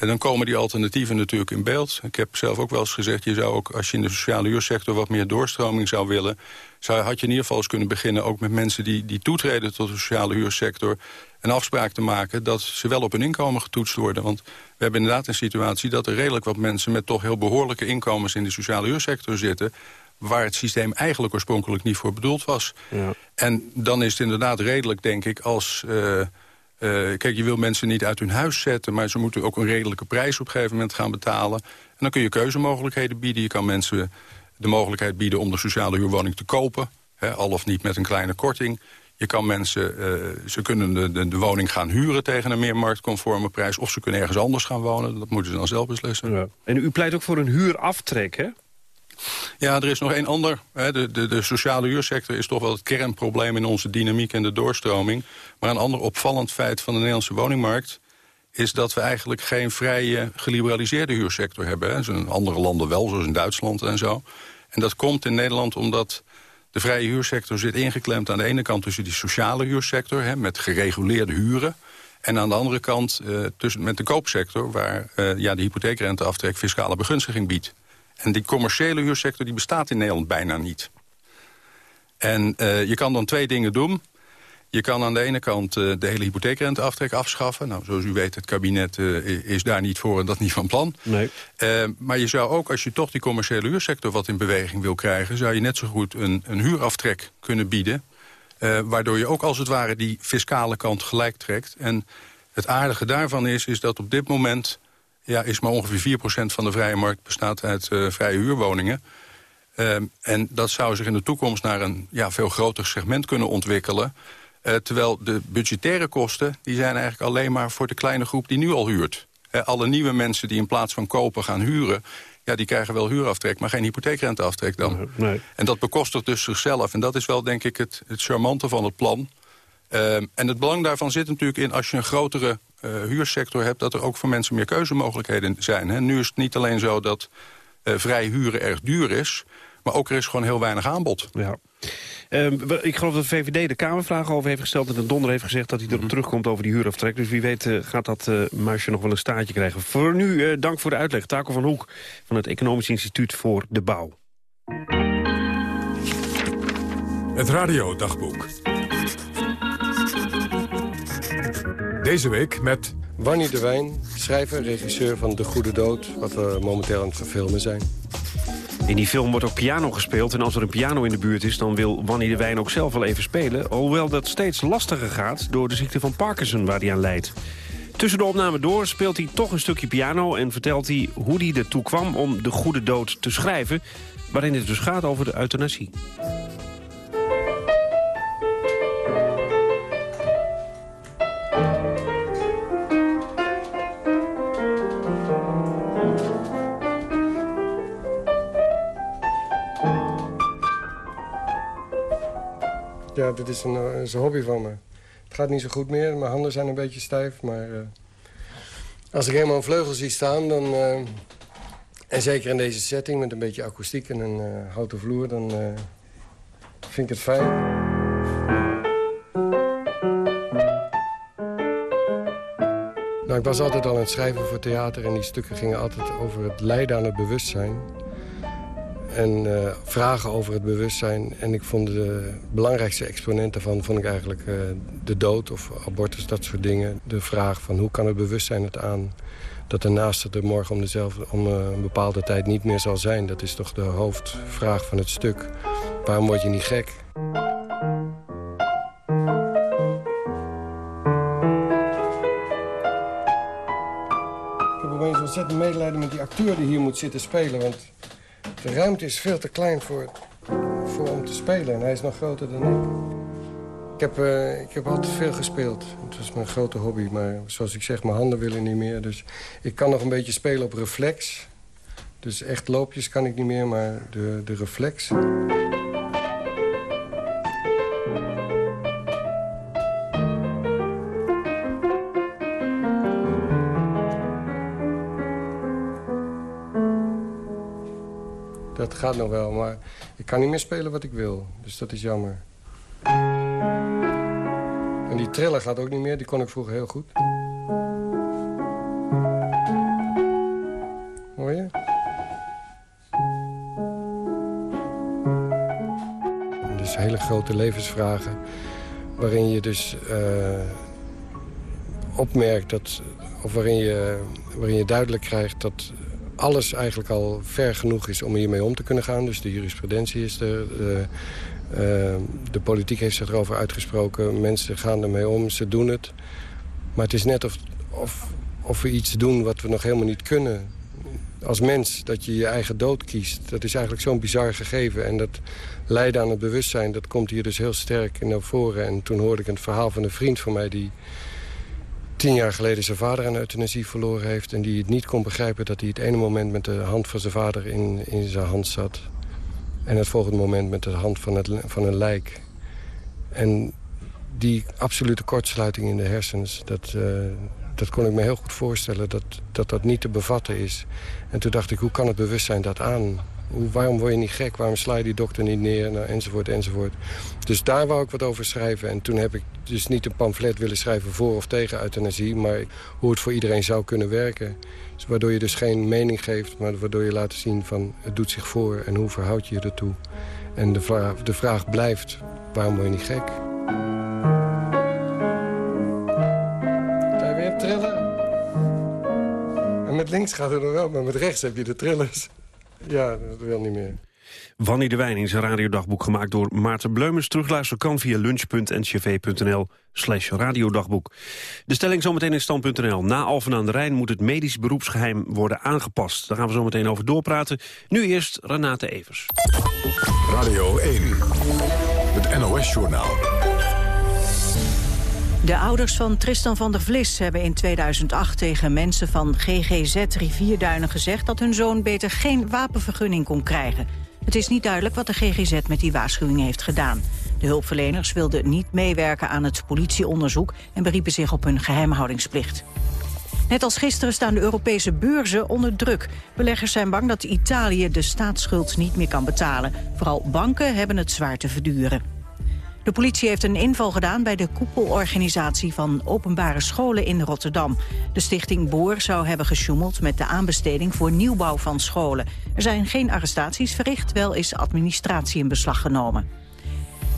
En dan komen die alternatieven natuurlijk in beeld. Ik heb zelf ook wel eens gezegd... je zou ook, als je in de sociale huursector wat meer doorstroming zou willen... Zou, had je in ieder geval eens kunnen beginnen... ook met mensen die, die toetreden tot de sociale huursector... een afspraak te maken dat ze wel op hun inkomen getoetst worden. Want we hebben inderdaad een situatie dat er redelijk wat mensen... met toch heel behoorlijke inkomens in de sociale huursector zitten waar het systeem eigenlijk oorspronkelijk niet voor bedoeld was. Ja. En dan is het inderdaad redelijk, denk ik, als... Uh, kijk, je wil mensen niet uit hun huis zetten... maar ze moeten ook een redelijke prijs op een gegeven moment gaan betalen. En dan kun je keuzemogelijkheden bieden. Je kan mensen de mogelijkheid bieden om de sociale huurwoning te kopen. Hè, al of niet met een kleine korting. Je kan mensen, uh, ze kunnen de, de, de, woning gaan huren tegen een meer marktconforme prijs... of ze kunnen ergens anders gaan wonen. Dat moeten ze dan zelf beslissen. Ja. En u pleit ook voor een huuraftrek, hè? Ja, er is nog één ander. De, de, de, sociale huursector is toch wel het kernprobleem... in onze dynamiek en de doorstroming. Maar een ander opvallend feit van de Nederlandse woningmarkt is dat we eigenlijk geen vrije geliberaliseerde huursector hebben. Hè. in andere landen wel, zoals in Duitsland en zo. En dat komt in Nederland omdat de vrije huursector zit ingeklemd aan de ene kant tussen die sociale huursector... Hè, met gereguleerde huren. En aan de andere kant uh, tussen, met de koopsector... waar uh, ja, de hypotheekrenteaftrek fiscale begunstiging biedt. En die commerciële huursector die bestaat in Nederland bijna niet. En uh, je kan dan twee dingen doen. Je kan aan de ene kant uh, de hele hypotheekrenteaftrek afschaffen. Nou, zoals u weet, het kabinet uh, is daar niet voor en dat niet van plan. Nee. Maar je zou ook, als je toch die commerciële huursector wat in beweging wil krijgen... zou je net zo goed een, een huuraftrek kunnen bieden. waardoor je ook als het ware die fiscale kant gelijk trekt. En het aardige daarvan is, is dat op dit moment... Ja, is maar ongeveer 4% van de vrije markt bestaat uit vrije huurwoningen... en dat zou zich in de toekomst naar een ja, veel groter segment kunnen ontwikkelen... Uh, terwijl de budgettaire kosten die zijn eigenlijk alleen maar voor de kleine groep die nu al huurt. Alle nieuwe mensen die in plaats van kopen gaan huren... Ja, die krijgen wel huuraftrek, maar geen hypotheekrenteaftrek dan. Nee. En dat bekostigt dus zichzelf. En dat is wel, denk ik, het, het charmante van het plan. Uh, en het belang daarvan zit natuurlijk in... als je een grotere huursector hebt... dat er ook voor mensen meer keuzemogelijkheden zijn. Hè. Nu is het niet alleen zo dat vrij huren erg duur is... maar ook er is gewoon heel weinig aanbod. Ja. Uh, ik geloof dat de VVD de Kamervragen over heeft gesteld... en de Donder heeft gezegd dat hij erop mhm. terugkomt over die huuraftrek. Dus wie weet uh, gaat dat uh, muisje nog wel een staartje krijgen. Voor nu eh, dank voor de uitleg. Taco van Hoek van het Economisch Instituut voor de Bouw. Het Radio Dagboek. Deze week met... Wanny de Wijn, schrijver, regisseur van De Goede Dood... wat we momenteel aan het verfilmen zijn. In die film wordt ook piano gespeeld en als er een piano in de buurt is... dan wil Wanny de Wijn ook zelf wel even spelen. Hoewel dat steeds lastiger gaat door de ziekte van Parkinson waar hij aan leidt. Tussen de opname door speelt hij toch een stukje piano... en vertelt hij hoe hij ertoe kwam om De Goede Dood te schrijven... waarin het dus gaat over de euthanasie. Ja, dit is een, eh, een hobby van me. Het gaat niet zo goed meer, mijn handen zijn een beetje stijf. Maar uh, als ik eenmaal een vleugel zie staan, dan... Uh, en zeker in deze setting met een beetje akoestiek en een houten vloer... dan vind ik het fijn. Nou, ik was altijd al aan het schrijven voor theater... en die stukken gingen altijd over het lijden aan het bewustzijn en uh, vragen over het bewustzijn. En ik vond de belangrijkste exponent daarvan vond ik eigenlijk uh, de dood of abortus, dat soort dingen. De vraag van hoe kan het bewustzijn het aan dat de naaste er morgen om, dezelfde, om uh, een bepaalde tijd niet meer zal zijn. Dat is toch de hoofdvraag van het stuk. Waarom word je niet gek? Ik heb opeens ontzettend medelijden met die acteur die hier moet zitten spelen. Want de ruimte is veel te klein voor, voor om te spelen. En hij is nog groter dan ik. Ik heb, uh, ik heb altijd veel gespeeld. Het was mijn grote hobby. Maar zoals ik zeg, mijn handen willen niet meer. Dus ik kan nog een beetje spelen op reflex. Dus echt loopjes kan ik niet meer, maar de, de reflex... gaat nog wel, maar ik kan niet meer spelen wat ik wil. Dus dat is jammer. En die triller gaat ook niet meer, die kon ik vroeger heel goed. Hoor je? Dus hele grote levensvragen waarin je dus eh, opmerkt dat, of waarin je, waarin je duidelijk krijgt dat alles eigenlijk al ver genoeg is om hiermee om te kunnen gaan. Dus de jurisprudentie is er, de, uh, de politiek heeft zich erover uitgesproken. Mensen gaan ermee om, ze doen het. Maar het is net of, of, of we iets doen wat we nog helemaal niet kunnen als mens, dat je je eigen dood kiest. Dat is eigenlijk zo'n bizar gegeven. En dat lijden aan het bewustzijn, dat komt hier dus heel sterk naar voren. En toen hoorde ik een verhaal van een vriend van mij... die tien jaar geleden zijn vader aan euthanasie verloren heeft... en die het niet kon begrijpen dat hij het ene moment met de hand van zijn vader in, in zijn hand zat... en het volgende moment met de hand van, het, van een lijk. En die absolute kortsluiting in de hersens... dat, uh, dat kon ik me heel goed voorstellen, dat, dat dat niet te bevatten is. En toen dacht ik, hoe kan het bewustzijn dat aan? Waarom word je niet gek? Waarom sla je die dokter niet neer? Nou, enzovoort, enzovoort. Dus daar wou ik wat over schrijven. En toen heb ik dus niet een pamflet willen schrijven voor of tegen euthanasie... maar hoe het voor iedereen zou kunnen werken. Dus waardoor je dus geen mening geeft, maar waardoor je laat zien van... het doet zich voor en hoe verhoud je je ertoe? En de vraag, de vraag blijft, waarom word je niet gek? Je weer trillen? En met links gaat het nog wel, maar met rechts heb je de trillers. Ja, dat wil niet meer. Wanneer de Wijn in zijn radiodagboek gemaakt door Maarten Bleumers. Terugluisteren kan via lunch.ncv.nl slash radiodagboek. De stelling zometeen in stand.nl. Na Alphen aan de Rijn moet het medisch beroepsgeheim worden aangepast. Daar gaan we zo meteen over doorpraten. Nu eerst Renate Evers. Radio 1, het NOS-journaal. De ouders van Tristan van der Vlis hebben in 2008 tegen mensen van GGZ Rivierduinen gezegd dat hun zoon beter geen wapenvergunning kon krijgen. Het is niet duidelijk wat de GGZ met die waarschuwing heeft gedaan. De hulpverleners wilden niet meewerken aan het politieonderzoek en beriepen zich op hun geheimhoudingsplicht. Net als gisteren staan de Europese beurzen onder druk. Beleggers zijn bang dat Italië de staatsschuld niet meer kan betalen. Vooral banken hebben het zwaar te verduren. De politie heeft een inval gedaan bij de koepelorganisatie van openbare scholen in Rotterdam. De stichting Boer zou hebben gesjoemeld met de aanbesteding voor nieuwbouw van scholen. Er zijn geen arrestaties verricht, wel is administratie in beslag genomen.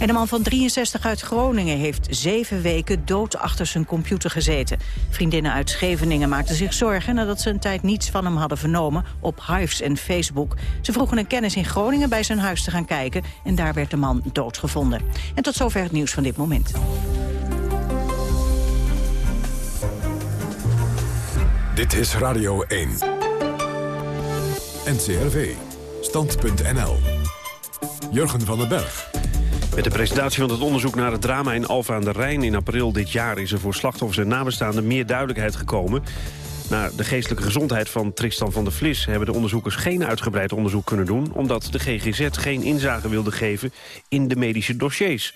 En de man van 63 uit Groningen heeft zeven weken dood achter zijn computer gezeten. Vriendinnen uit Scheveningen maakten zich zorgen nadat ze een tijd niets van hem hadden vernomen op Hives en Facebook. Ze vroegen een kennis in Groningen bij zijn huis te gaan kijken en daar werd de man doodgevonden. En tot zover het nieuws van dit moment. Dit is Radio 1. NCRV. Stand.nl. Jurgen van den Berg. Met de presentatie van het onderzoek naar het drama in Alfa aan de Rijn in april dit jaar... is er voor slachtoffers en nabestaanden meer duidelijkheid gekomen. Naar de geestelijke gezondheid van Tristan van der Vlis... hebben de onderzoekers geen uitgebreid onderzoek kunnen doen... omdat de GGZ geen inzage wilde geven in de medische dossiers.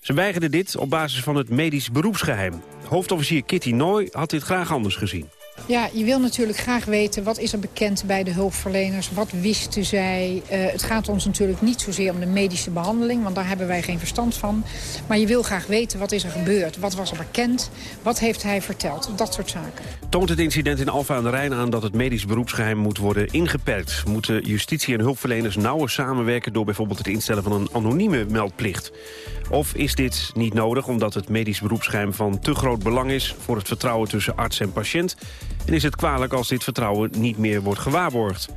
Ze weigerden dit op basis van het medisch beroepsgeheim. Hoofdofficier Kitty Nooy had dit graag anders gezien. Ja, je wil natuurlijk graag weten wat is er bekend bij de hulpverleners. Wat wisten zij? Uh, het gaat ons natuurlijk niet zozeer om de medische behandeling. Want daar hebben wij geen verstand van. Maar je wil graag weten wat is er gebeurd. Wat was er bekend? Wat heeft hij verteld? Dat soort zaken. Toont het incident in Alfa aan de Rijn aan dat het medisch beroepsgeheim moet worden ingeperkt? Moeten justitie en hulpverleners nauwer samenwerken... door bijvoorbeeld het instellen van een anonieme meldplicht? Of is dit niet nodig omdat het medisch beroepsgeheim van te groot belang is... voor het vertrouwen tussen arts en patiënt? En is het kwalijk als dit vertrouwen niet meer wordt gewaarborgd?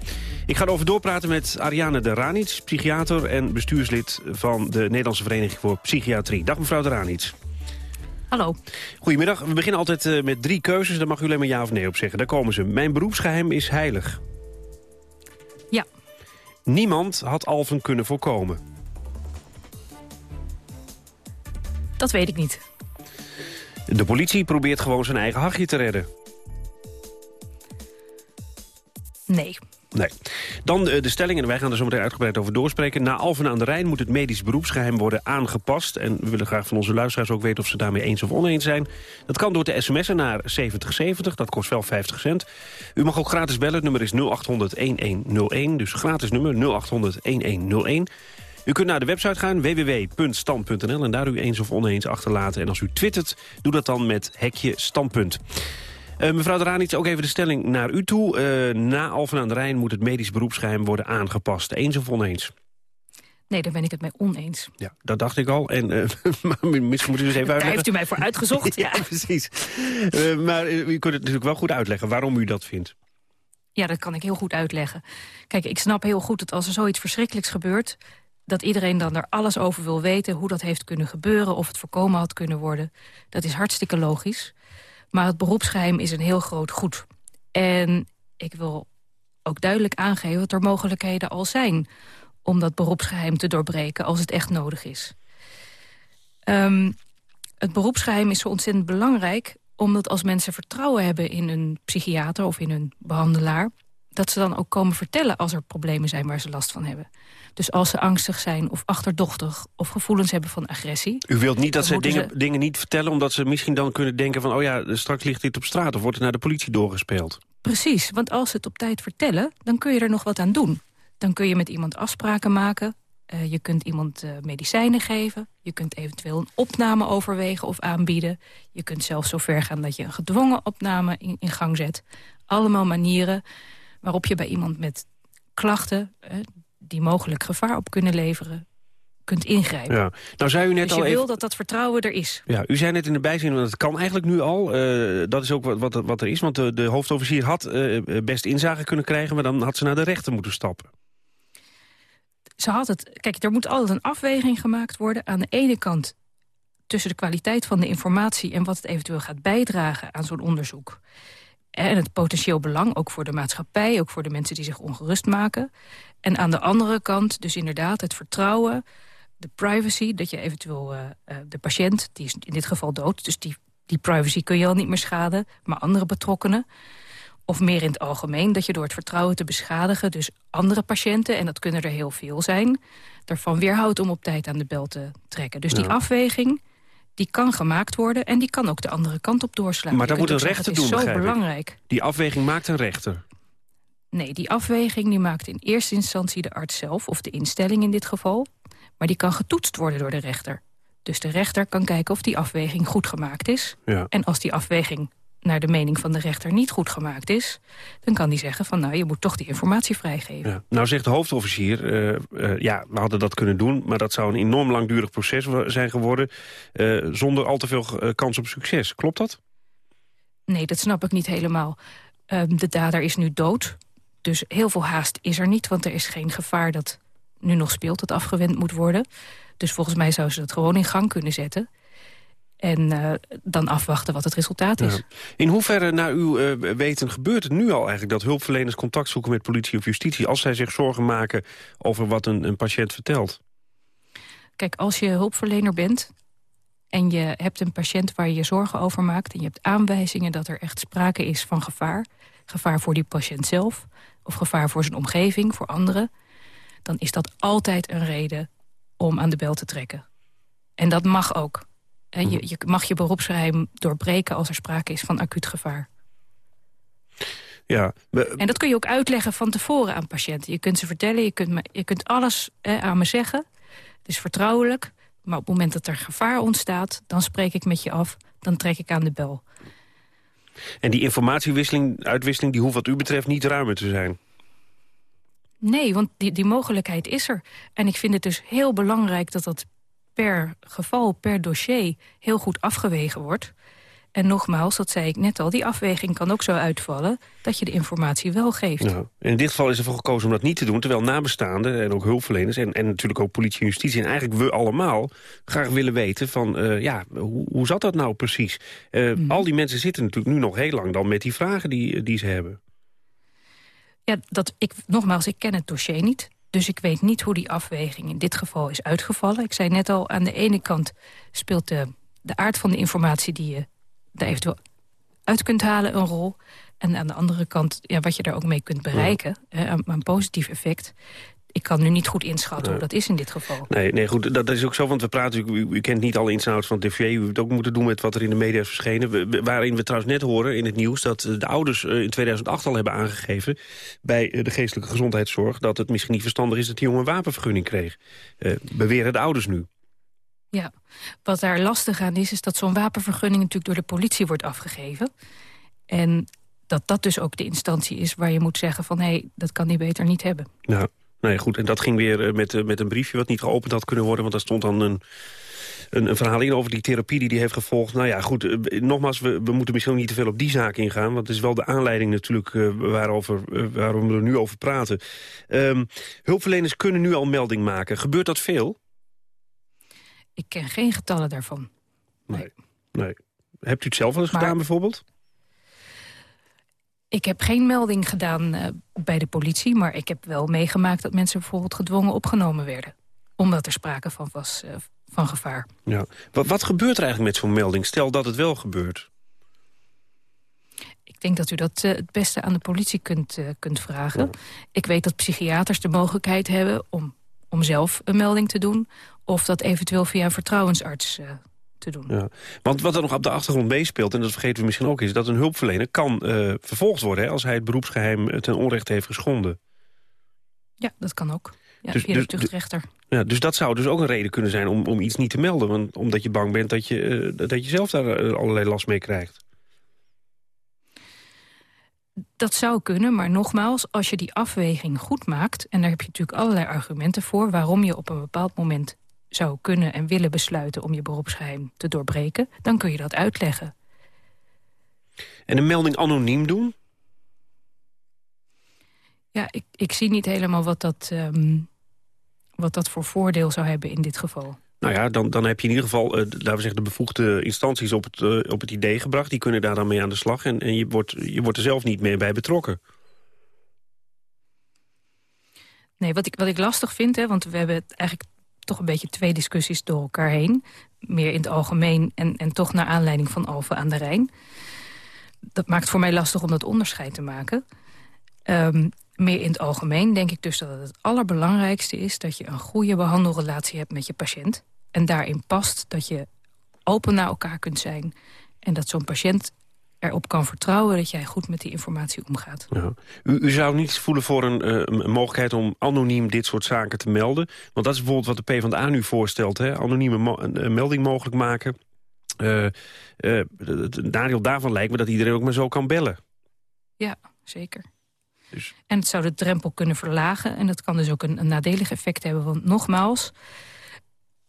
Ik ga erover doorpraten met Ariane de Ranits, psychiater... en bestuurslid van de Nederlandse Vereniging voor Psychiatrie. Dag mevrouw de Ranits. Hallo. Goedemiddag. We beginnen altijd eh, met drie keuzes. Daar mag u alleen maar ja of nee op zeggen. Daar komen ze. Mijn beroepsgeheim is heilig. Ja. Niemand had Alfen kunnen voorkomen. Dat weet ik niet. De politie probeert gewoon zijn eigen hachje te redden. Nee. Nee. Dan de, de stelling, en wij gaan er zo meteen uitgebreid over doorspreken. Na Alphen aan de Rijn moet het medisch beroepsgeheim worden aangepast. En we willen graag van onze luisteraars ook weten of ze daarmee eens of oneens zijn. Dat kan door te sms'en naar 7070, dat kost wel 50 cent. U mag ook gratis bellen, het nummer is 0800-1101. Dus gratis nummer 0800-1101. U kunt naar de website gaan, www.stand.nl... en daar u eens of oneens achterlaten. En als u twittert, doe dat dan met hekje standpunt. Uh, mevrouw de Ranits, ook even de stelling naar u toe. Uh, na Alphen aan de Rijn moet het medisch beroepsgeheim worden aangepast. Eens of oneens? Nee, daar ben ik het mee oneens. Ja, dat dacht ik al. En, uh, <laughs> maar misschien moeten we eens even Daar heeft u mij voor uitgezocht. <laughs> ja, precies. Maar u kunt het natuurlijk wel goed uitleggen waarom u dat vindt. Ja, dat kan ik heel goed uitleggen. Kijk, ik snap heel goed dat als er zoiets verschrikkelijks gebeurt... dat iedereen dan er alles over wil weten, hoe dat heeft kunnen gebeuren... of het voorkomen had kunnen worden. Dat is hartstikke logisch. Maar het beroepsgeheim is een heel groot goed. En ik wil ook duidelijk aangeven dat er mogelijkheden al zijn... om dat beroepsgeheim te doorbreken als het echt nodig is. Um, het beroepsgeheim is zo ontzettend belangrijk... omdat als mensen vertrouwen hebben in een psychiater of in een behandelaar... dat ze dan ook komen vertellen als er problemen zijn waar ze last van hebben. Dus als ze angstig zijn of achterdochtig of gevoelens hebben van agressie... U wilt niet dat ze dingen, dingen niet vertellen... omdat ze misschien dan kunnen denken van... oh ja, straks ligt dit op straat of wordt het naar de politie doorgespeeld. Precies, want als ze het op tijd vertellen, dan kun je er nog wat aan doen. Dan kun je met iemand afspraken maken. Uh, je kunt iemand uh, medicijnen geven. Je kunt eventueel een opname overwegen of aanbieden. Je kunt zelfs zo ver gaan dat je een gedwongen opname in, in gang zet. Allemaal manieren waarop je bij iemand met klachten... Uh, die mogelijk gevaar op kunnen leveren, kunt ingrijpen. Ja. Nou zei u net dus al je wil dat dat vertrouwen er is. Ja, u zei net in de bijzin, dat het kan eigenlijk nu al. Uh, dat is ook wat, wat, wat er is, want de, de hoofdofficier had uh, best inzage kunnen krijgen... maar dan had ze naar de rechter moeten stappen. Ze had het... Kijk, er moet altijd een afweging gemaakt worden. Aan de ene kant tussen de kwaliteit van de informatie... en wat het eventueel gaat bijdragen aan zo'n onderzoek. En het potentieel belang, ook voor de maatschappij... ook voor de mensen die zich ongerust maken. En aan de andere kant dus inderdaad het vertrouwen de privacy, dat je eventueel uh, uh, de patiënt, die is in dit geval dood... dus die, die privacy kun je al niet meer schaden, maar andere betrokkenen... of meer in het algemeen, dat je door het vertrouwen te beschadigen... dus andere patiënten, en dat kunnen er heel veel zijn... ervan weerhoudt om op tijd aan de bel te trekken. Dus die afweging, die kan gemaakt worden... en die kan ook de andere kant op doorslaan. Maar dat moet een rechter doen, Het is zo belangrijk. Die afweging maakt een rechter. Nee, die afweging die maakt in eerste instantie de arts zelf... of de instelling in dit geval. Maar die kan getoetst worden door de rechter. Dus de rechter kan kijken of die afweging goed gemaakt is. Ja. En als die afweging naar de mening van de rechter niet goed gemaakt is... dan kan die zeggen van nou, je moet toch die informatie vrijgeven. Ja. Nou zegt de hoofdofficier, eh, eh, ja, we hadden dat kunnen doen... maar dat zou een enorm langdurig proces zijn geworden... eh, zonder al te veel kans op succes. Klopt dat? Nee, dat snap ik niet helemaal. Ehm, de dader is nu dood. Dus heel veel haast is er niet, want er is geen gevaar dat nu nog speelt... dat afgewend moet worden. Dus volgens mij zou ze dat gewoon in gang kunnen zetten. En eh, dan afwachten wat het resultaat is. Ja. In hoeverre, naar uw eh, weten, gebeurt het nu al eigenlijk... dat hulpverleners contact zoeken met politie of justitie... als zij zich zorgen maken over wat een, een patiënt vertelt? Kijk, als je hulpverlener bent en je hebt een patiënt waar je je zorgen over maakt... en je hebt aanwijzingen dat er echt sprake is van gevaar... gevaar voor die patiënt zelf of gevaar voor zijn omgeving, voor anderen... dan is dat altijd een reden om aan de bel te trekken. En dat mag ook. Je, je mag je beroepsgeheim doorbreken als er sprake is van acuut gevaar. Ja, En dat kun je ook uitleggen van tevoren aan patiënten. Je kunt ze vertellen, je kunt, me, je kunt alles eh, aan me zeggen. Het is vertrouwelijk, maar op het moment dat er gevaar ontstaat... dan spreek ik met je af, dan trek ik aan de bel. en die informatiewisseling, uitwisseling... die hoeft wat u betreft niet ruimer te zijn. Nee, want die, die mogelijkheid is er. En ik vind het dus heel belangrijk dat dat per geval, per dossier... heel goed afgewegen wordt. En nogmaals, dat zei ik net al, die afweging kan ook zo uitvallen... dat je de informatie wel geeft. En in dit geval is ervoor gekozen om dat niet te doen... terwijl nabestaanden en ook hulpverleners en, en natuurlijk ook politie en justitie... en eigenlijk we allemaal graag willen weten van... eh, ja, hoe, hoe zat dat nou precies? Eh, Al die mensen zitten natuurlijk nu nog heel lang dan met die vragen die, die ze hebben. Ja, dat, ik, nogmaals, ik ken het dossier niet. Dus ik weet niet hoe die afweging in dit geval is uitgevallen. Ik zei net al, aan de ene kant speelt de, de aard van de informatie... die je daar eventueel uit kunt halen een rol. En aan de andere kant, ja, wat je daar ook mee kunt bereiken... aan, aan positief effect. Ik kan nu niet goed inschatten hoe dat is in dit geval. Nee, nee goed, dat is ook zo, want we praten... U, u kent niet alle outs van het TV. U het ook moeten doen met wat er in de media is verschenen. We- we- waarin we trouwens net horen in het nieuws... dat eh, de ouders eh, in 2008 al hebben aangegeven... bij eh, de geestelijke gezondheidszorg... dat het misschien niet verstandig is dat die jongen een wapenvergunning kreeg. Eh, beweren de ouders nu. Ja, wat daar lastig aan is, is dat zo'n wapenvergunning natuurlijk door de politie wordt afgegeven. En dat dat dus ook de instantie is waar je moet zeggen van... hé, hey, dat kan die beter niet hebben. Ja. Nee, goed. En dat ging weer eh, met, eh, met een briefje wat niet geopend had kunnen worden. Want daar stond dan een, een, een verhaal in over die therapie die hij heeft gevolgd. Nou ja, goed. eh, Nogmaals, we, we moeten misschien ook niet te veel op die zaak ingaan. Want het is wel de aanleiding natuurlijk waarover, waarom we er nu over praten. Ehm, hulpverleners kunnen nu al melding maken. Gebeurt dat veel? Ik ken geen getallen daarvan. Nee. nee. Hebt u het zelf wel eens Maar- gedaan bijvoorbeeld? Ik heb geen melding gedaan eh, bij de politie... maar ik heb wel meegemaakt dat mensen bijvoorbeeld gedwongen opgenomen werden. Omdat er sprake van was eh, van gevaar. Ja. Wat, wat gebeurt er eigenlijk met zo'n melding? Stel dat het wel gebeurt. Ik denk dat u dat eh, het beste aan de politie kunt, kunt vragen. Ik weet dat psychiaters de mogelijkheid hebben om, om zelf een melding te doen... of dat eventueel via een vertrouwensarts te doen. Ja. Want wat er nog op de achtergrond meespeelt, en dat vergeten we misschien ook... is dat een hulpverlener kan eh, vervolgd worden... Hè, als hij het beroepsgeheim eh, ten onrechte heeft geschonden. Ja, dat kan ook. Ja, Dus- via de dus- tuchtrechter. Ja, dus dat zou dus ook een reden kunnen zijn om, om iets niet te melden. Want, omdat je bang bent dat je, eh, dat je zelf daar allerlei last mee krijgt. Dat zou kunnen, maar nogmaals, als je die afweging goed maakt... en daar heb je natuurlijk allerlei argumenten voor... waarom je op een bepaald moment zou kunnen en willen besluiten... om je beroepsgeheim te doorbreken, dan kun je dat uitleggen. En een melding anoniem doen? Ja, ik, ik zie niet helemaal wat dat, ehm, wat dat voor voordeel zou hebben in dit geval. Nou ja, dan, dan heb je in ieder geval, eh, laten we zeggen, de bevoegde instanties op het, eh, op het idee gebracht. Die kunnen daar dan mee aan de slag. En, en je, wordt, je wordt er zelf niet meer bij betrokken. Nee, wat ik, wat ik lastig vind, hè, want we hebben het eigenlijk toch een beetje twee discussies door elkaar heen. Meer in het algemeen en, en toch naar aanleiding van Alphen aan de Rijn. Dat maakt voor mij lastig om dat onderscheid te maken. Ehm, meer in het algemeen denk ik dus dat het het allerbelangrijkste is... dat je een goede behandelrelatie hebt met je patiënt. En daarin past dat je open naar elkaar kunt zijn. En dat zo'n patiënt erop kan vertrouwen dat jij goed met die informatie omgaat. Ja. U, u zou niet voelen voor een, eh, een mogelijkheid om anoniem dit soort zaken te melden. Want dat is bijvoorbeeld wat de PvdA nu voorstelt. Hè? Anonieme een, melding mogelijk maken. Eh, het het nadeel daarvan lijkt me dat iedereen ook maar zo kan bellen. Ja, zeker. Dus- En het zou de drempel kunnen verlagen. En dat kan dus ook een, een nadelig effect hebben. Want nogmaals,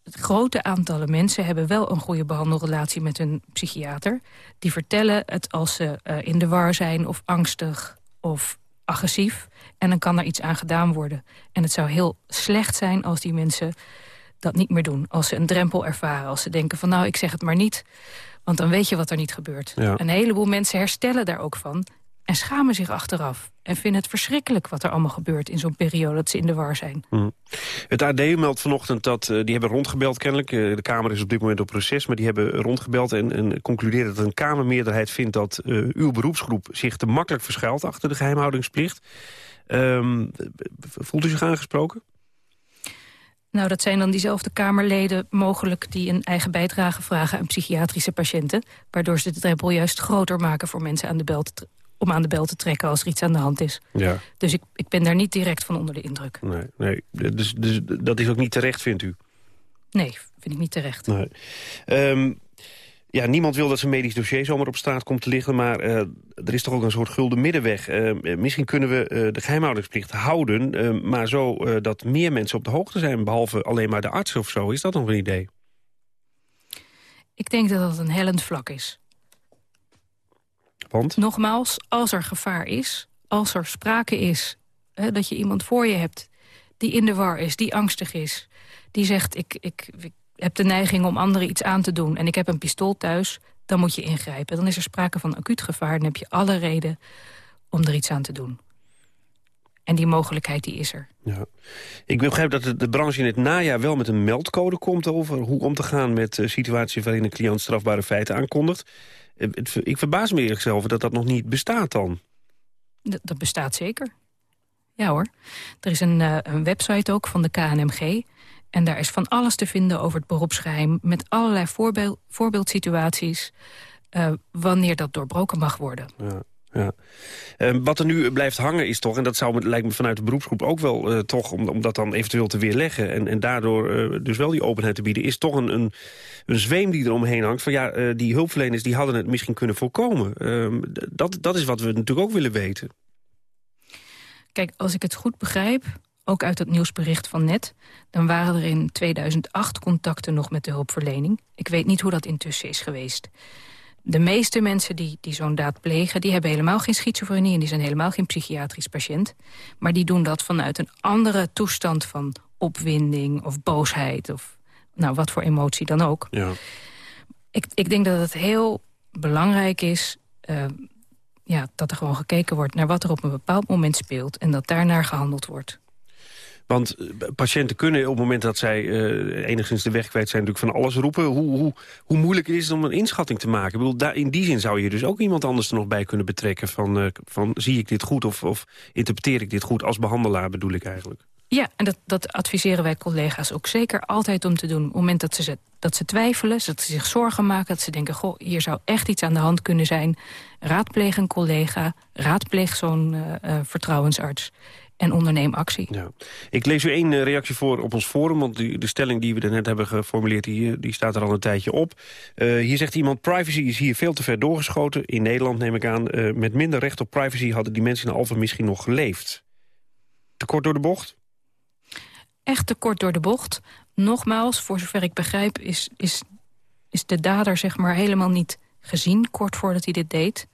het grote aantallen mensen hebben wel een goede behandelrelatie met hun psychiater. Die vertellen het als ze eh, in de war zijn of angstig of agressief. En dan kan er iets aan gedaan worden. En het zou heel slecht zijn als die mensen dat niet meer doen. Als ze een drempel ervaren. Als ze denken van nou, ik zeg het maar niet. Want dan weet je wat er niet gebeurt. Ja. Een heleboel mensen herstellen daar ook van. En schamen zich achteraf. En vinden het verschrikkelijk wat er allemaal gebeurt in zo'n periode dat ze in de war zijn. Hm. Het AD meldt vanochtend dat eh, die hebben rondgebeld kennelijk. Eh, de Kamer is op dit moment op proces, maar die hebben rondgebeld... en, en concluderen dat een Kamermeerderheid vindt dat eh, uw beroepsgroep... zich te makkelijk verschuilt achter de geheimhoudingsplicht. Ehm, voelt u zich aangesproken? Nou, dat zijn dan diezelfde Kamerleden mogelijk... die een eigen bijdrage vragen aan psychiatrische patiënten... waardoor ze de drempel juist groter maken voor mensen aan de bel om aan de bel te trekken als er iets aan de hand is. Ja. Dus ik, ik ben daar niet direct van onder de indruk. Nee, nee. Dus, dus dat is ook niet terecht, vindt u? Nee, vind ik niet terecht. Nee. Ehm, ja, niemand wil dat zijn medisch dossier zomaar op straat komt te liggen... maar eh, er is toch ook een soort gulden middenweg. Eh, misschien kunnen we eh, de geheimhoudingsplicht houden... eh, maar zo dat meer mensen op de hoogte zijn... behalve alleen maar de arts of zo. Is dat nog een idee? Ik denk dat dat een hellend vlak is. Want? Nogmaals, als er gevaar is, als er sprake is... Hè, dat je iemand voor je hebt die in de war is, die angstig is... die zegt, ik, ik, ik heb de neiging om anderen iets aan te doen... en ik heb een pistool thuis, dan moet je ingrijpen. Dan is er sprake van acuut gevaar, dan heb je alle reden om er iets aan te doen. En die mogelijkheid die is er. Ja. Ik begrijp dat de, de branche in het najaar wel met een meldcode komt... over hoe om te gaan met uh, situaties waarin een cliënt strafbare feiten aankondigt. Ik verbaas me eerlijk zelf dat dat nog niet bestaat dan. D dat bestaat zeker. Ja hoor. Er is een, uh, een website ook van de KNMG... En daar is van alles te vinden over het beroepsgeheim... met allerlei voorbeeld, voorbeeldsituaties... Uh, wanneer dat doorbroken mag worden. Ja. Ja. Uh, wat er nu blijft hangen is toch, en dat zou lijkt me vanuit de beroepsgroep ook wel uh, toch... Om, dat dan eventueel te weerleggen en, en daardoor uh, dus wel die openheid te bieden... is toch een, een, een zweem die er omheen hangt van ja, die hulpverleners die hadden het misschien kunnen voorkomen. Ehm, dat, dat is wat we natuurlijk ook willen weten. Kijk, als ik het goed begrijp, ook uit het nieuwsbericht van net... dan waren er in 2008 contacten nog met de hulpverlening. Ik weet niet hoe dat intussen is geweest. De meeste mensen die, die zo'n daad plegen... die hebben helemaal geen schizofrenie en die zijn helemaal geen psychiatrisch patiënt. Maar die doen dat vanuit een andere toestand van opwinding of boosheid... of nou, wat voor emotie dan ook. Ja. Ik, ik denk dat het heel belangrijk is... Uh, ja, dat er gewoon gekeken wordt naar wat er op een bepaald moment speelt... en dat daarnaar gehandeld wordt. Want eh, patiënten kunnen op het moment dat zij uh, enigszins de weg kwijt zijn... natuurlijk van alles roepen. Hoe, hoe, hoe moeilijk is het om een inschatting te maken? Ik bedoel, daar, in die zin zou je dus ook iemand anders er nog bij kunnen betrekken... van, uh, van zie ik dit goed of, of interpreteer ik dit goed als behandelaar bedoel ik eigenlijk. Ja, en dat, dat adviseren wij collega's ook zeker altijd om te doen. Op het moment dat ze, dat ze twijfelen, dat ze zich zorgen maken... dat ze denken, goh, hier zou echt iets aan de hand kunnen zijn... raadpleeg een collega, raadpleeg zo'n vertrouwensarts en onderneem actie. Ja. Ik lees u één uh, reactie voor op ons forum, want die, de stelling die we er net hebben geformuleerd, die, die staat er al een tijdje op. Uh, hier zegt iemand, privacy is hier veel te ver doorgeschoten. In Nederland neem ik aan, uh, met minder recht op privacy hadden die mensen in Alphen misschien nog geleefd. Te kort door de bocht? Echt te kort door de bocht. Nogmaals, voor zover ik begrijp, is, is, is de dader zeg maar helemaal niet gezien... kort voordat hij dit deed.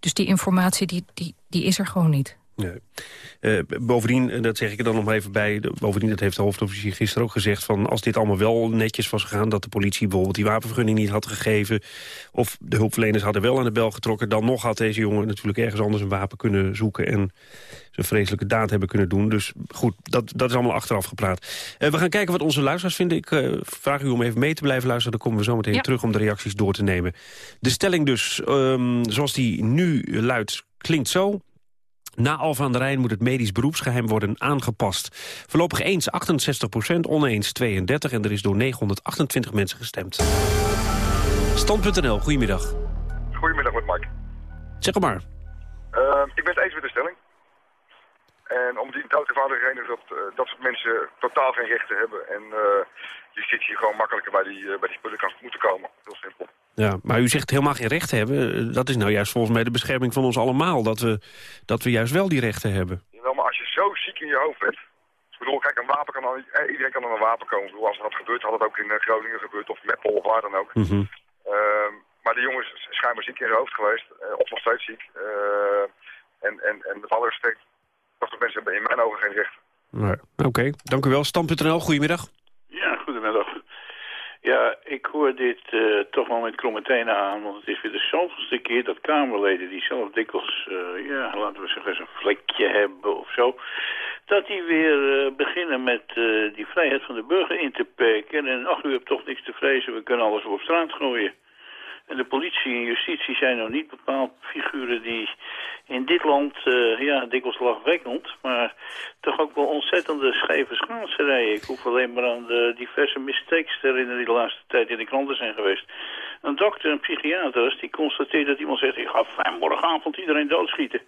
Dus die informatie die, die, die is er gewoon niet. Nee. Uh, bovendien, dat zeg ik er dan nog maar even bij... bovendien, dat heeft de hoofdofficier gisteren ook gezegd... van als dit allemaal wel netjes was gegaan... dat de politie bijvoorbeeld die wapenvergunning niet had gegeven... of de hulpverleners hadden wel aan de bel getrokken... dan nog had deze jongen natuurlijk ergens anders een wapen kunnen zoeken... en zijn vreselijke daad hebben kunnen doen. Dus goed, dat, dat is allemaal achteraf gepraat. Uh, we gaan kijken wat onze luisteraars vinden. Ik uh, vraag u om even mee te blijven luisteren. Dan komen we zo meteen ja. terug om de reacties door te nemen. De stelling dus, um, zoals die nu luidt, klinkt zo... Na Alfa aan de Rijn moet het medisch beroepsgeheim worden aangepast. Voorlopig eens 68 procent, oneens 32 en er is door 928 mensen gestemd. Stand.nl, goedemiddag. Goedemiddag met Mike. Zeg maar. Uh, ik ben het eens met de stelling. En om die dood eenvoudige reden dat uh, dat soort mensen totaal geen rechten hebben. En uh, justitie gewoon makkelijker bij die, uh, bij die spullen kan moeten komen. Heel simpel. Ja, maar u zegt helemaal geen rechten hebben. Dat is nou juist volgens mij de bescherming van ons allemaal. Dat we, dat we juist wel die rechten hebben. Jawel, maar als je zo ziek in je hoofd bent. Ik bedoel, kijk, een wapen kan al, iedereen kan aan een wapen komen. Ik bedoel, als dat gebeurt, had het ook in Groningen gebeurd. Of Meppel of waar dan ook. Mm -hmm. maar die jongens is schijnbaar ziek in hun hoofd geweest. of nog steeds ziek. en, en, en met alle respect dat mensen hebben in mijn ogen geen recht. Nee. Oké, okay. dank u wel. Stam.nl, goedemiddag. Ja, ik hoor dit uh, toch wel met kromme tenen aan, want het is weer de zoveelste keer dat Kamerleden die zelf dikwijls, uh, ja, laten we zeggen, een vlekje hebben of zo, dat die weer uh, beginnen met die vrijheid van de burger in te perken. En ach, u hebt toch niks te vrezen, we kunnen alles op straat gooien. De politie en justitie zijn nou niet bepaald figuren die in dit land, uh, ja, dikwijls lachwekkend, maar toch ook wel ontzettende scheve schaatserijen. Ik hoef alleen maar aan de diverse mistakes te herinneren die de laatste tijd in de kranten zijn geweest. Een dokter, een psychiater, die constateert dat iemand zegt, ik ga morgenavond iedereen doodschieten.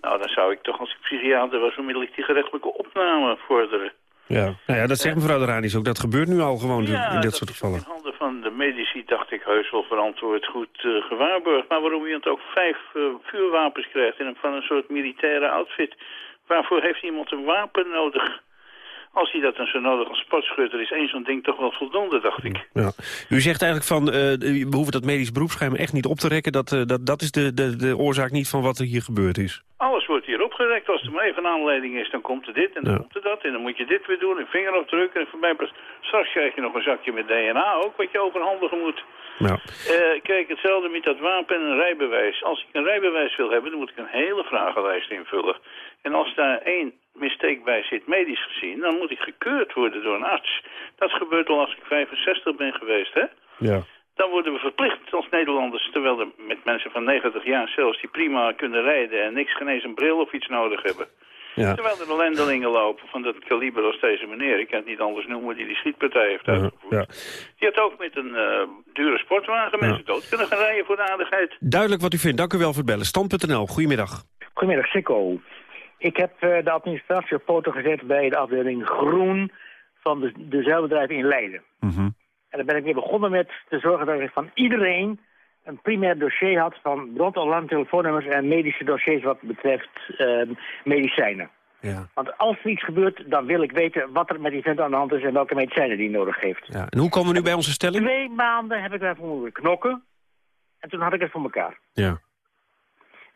Nou, dan zou ik toch als ik psychiater was onmiddellijk die gerechtelijke opname vorderen. Ja, nou ja dat zegt mevrouw de Ranis ook. Dat gebeurt nu al gewoon ja, in dit soort gevallen. in handen van de medici dacht ik heus wel verantwoord goed uh, gewaarborgd. Maar waarom iemand ook vijf uh, vuurwapens krijgt in een, van een soort militaire outfit... waarvoor heeft iemand een wapen nodig? Als hij dat dan zo nodig als sportschutter is, één zo'n ding toch wel voldoende, dacht ik. Ja. U zegt eigenlijk van, uh, we hoeven dat medisch beroepsgeheim echt niet op te rekken. Dat, uh, dat, dat is de, de, de oorzaak niet van wat er hier gebeurd is. Alles wordt hier opgerekt. Als er maar even een aanleiding is, dan komt er dit en dan ja. komt er dat. En dan moet je dit weer doen, een vingerafdruk en voorbij. Straks krijg je nog een zakje met DNA ook, wat je overhandigen moet. Ja. Uh, kijk, hetzelfde met dat wapen en een rijbewijs. Als ik een rijbewijs wil hebben, dan moet ik een hele vragenlijst invullen. En als daar één mistake bij zit, medisch gezien, dan moet ik gekeurd worden door een arts. Dat gebeurt al als ik 65 ben geweest, hè? Ja. Dan worden we verplicht als Nederlanders, terwijl er met mensen van 90 jaar zelfs die prima kunnen rijden en niks geen eens een bril of iets nodig hebben. Ja. Terwijl er ellendelingen lopen van dat kaliber als deze meneer, ik kan het niet anders noemen, die die schietpartij heeft uitgevoerd. Ja. Die had ook met een uh, dure sportwagen mensen dood kunnen gaan rijden voor de aardigheid. Duidelijk wat u vindt, dank u wel voor het bellen. Stand.nl, goedemiddag. Goedemiddag, Sikko. Ik heb uh, de administratie op poten gezet bij de afdeling Groen van de, de zeilbedrijf in Leiden. Mm -hmm. En daar ben ik mee begonnen met te zorgen dat ik van iedereen een primair dossier had van bron- en telefoonnummers en medische dossiers wat betreft uh, medicijnen. Ja. Want als er iets gebeurt, dan wil ik weten wat er met die vent aan de hand is... en welke medicijnen die nodig heeft. Ja. En hoe komen we nu bij onze stelling? Twee maanden heb ik daarvoor moeten knokken. En toen had ik het voor elkaar. Ja.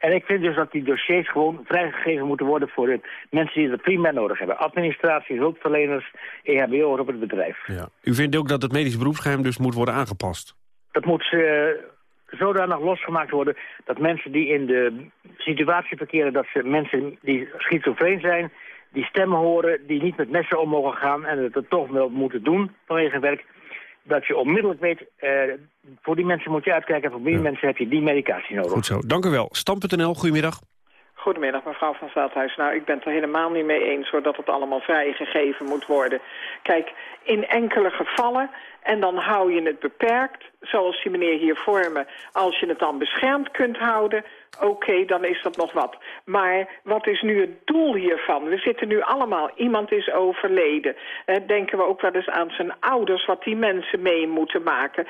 En ik vind dus dat die dossiers gewoon vrijgegeven moeten worden... voor de mensen die het primair nodig hebben. Administratie, hulpverleners, E EHBO op het bedrijf. Ja. U vindt ook dat het medisch beroepsgeheim dus moet worden aangepast? Dat moet eh, zodanig losgemaakt worden dat mensen die in de situatie verkeren... dat ze mensen die schizofreen zijn, die stemmen horen... die niet met messen om mogen gaan en het er toch wel moeten doen vanwege werk... dat je onmiddellijk weet, eh, voor die mensen moet je uitkijken... en voor die mensen heb je die medicatie nodig. Goed zo, dank u wel. Stam.nl, goedemiddag. Goedemiddag, mevrouw van Veldhuis. Nou, ik ben het er helemaal niet mee eens hoor, dat het allemaal vrijgegeven moet worden. Kijk, in enkele gevallen, en dan hou je het beperkt, zoals die meneer hier voor me. Als je het dan beschermd kunt houden, oké, dan is dat nog wat. Maar wat is nu het doel hiervan? We zitten nu allemaal, iemand is overleden. Denken we ook wel eens aan zijn ouders, wat die mensen mee moeten maken.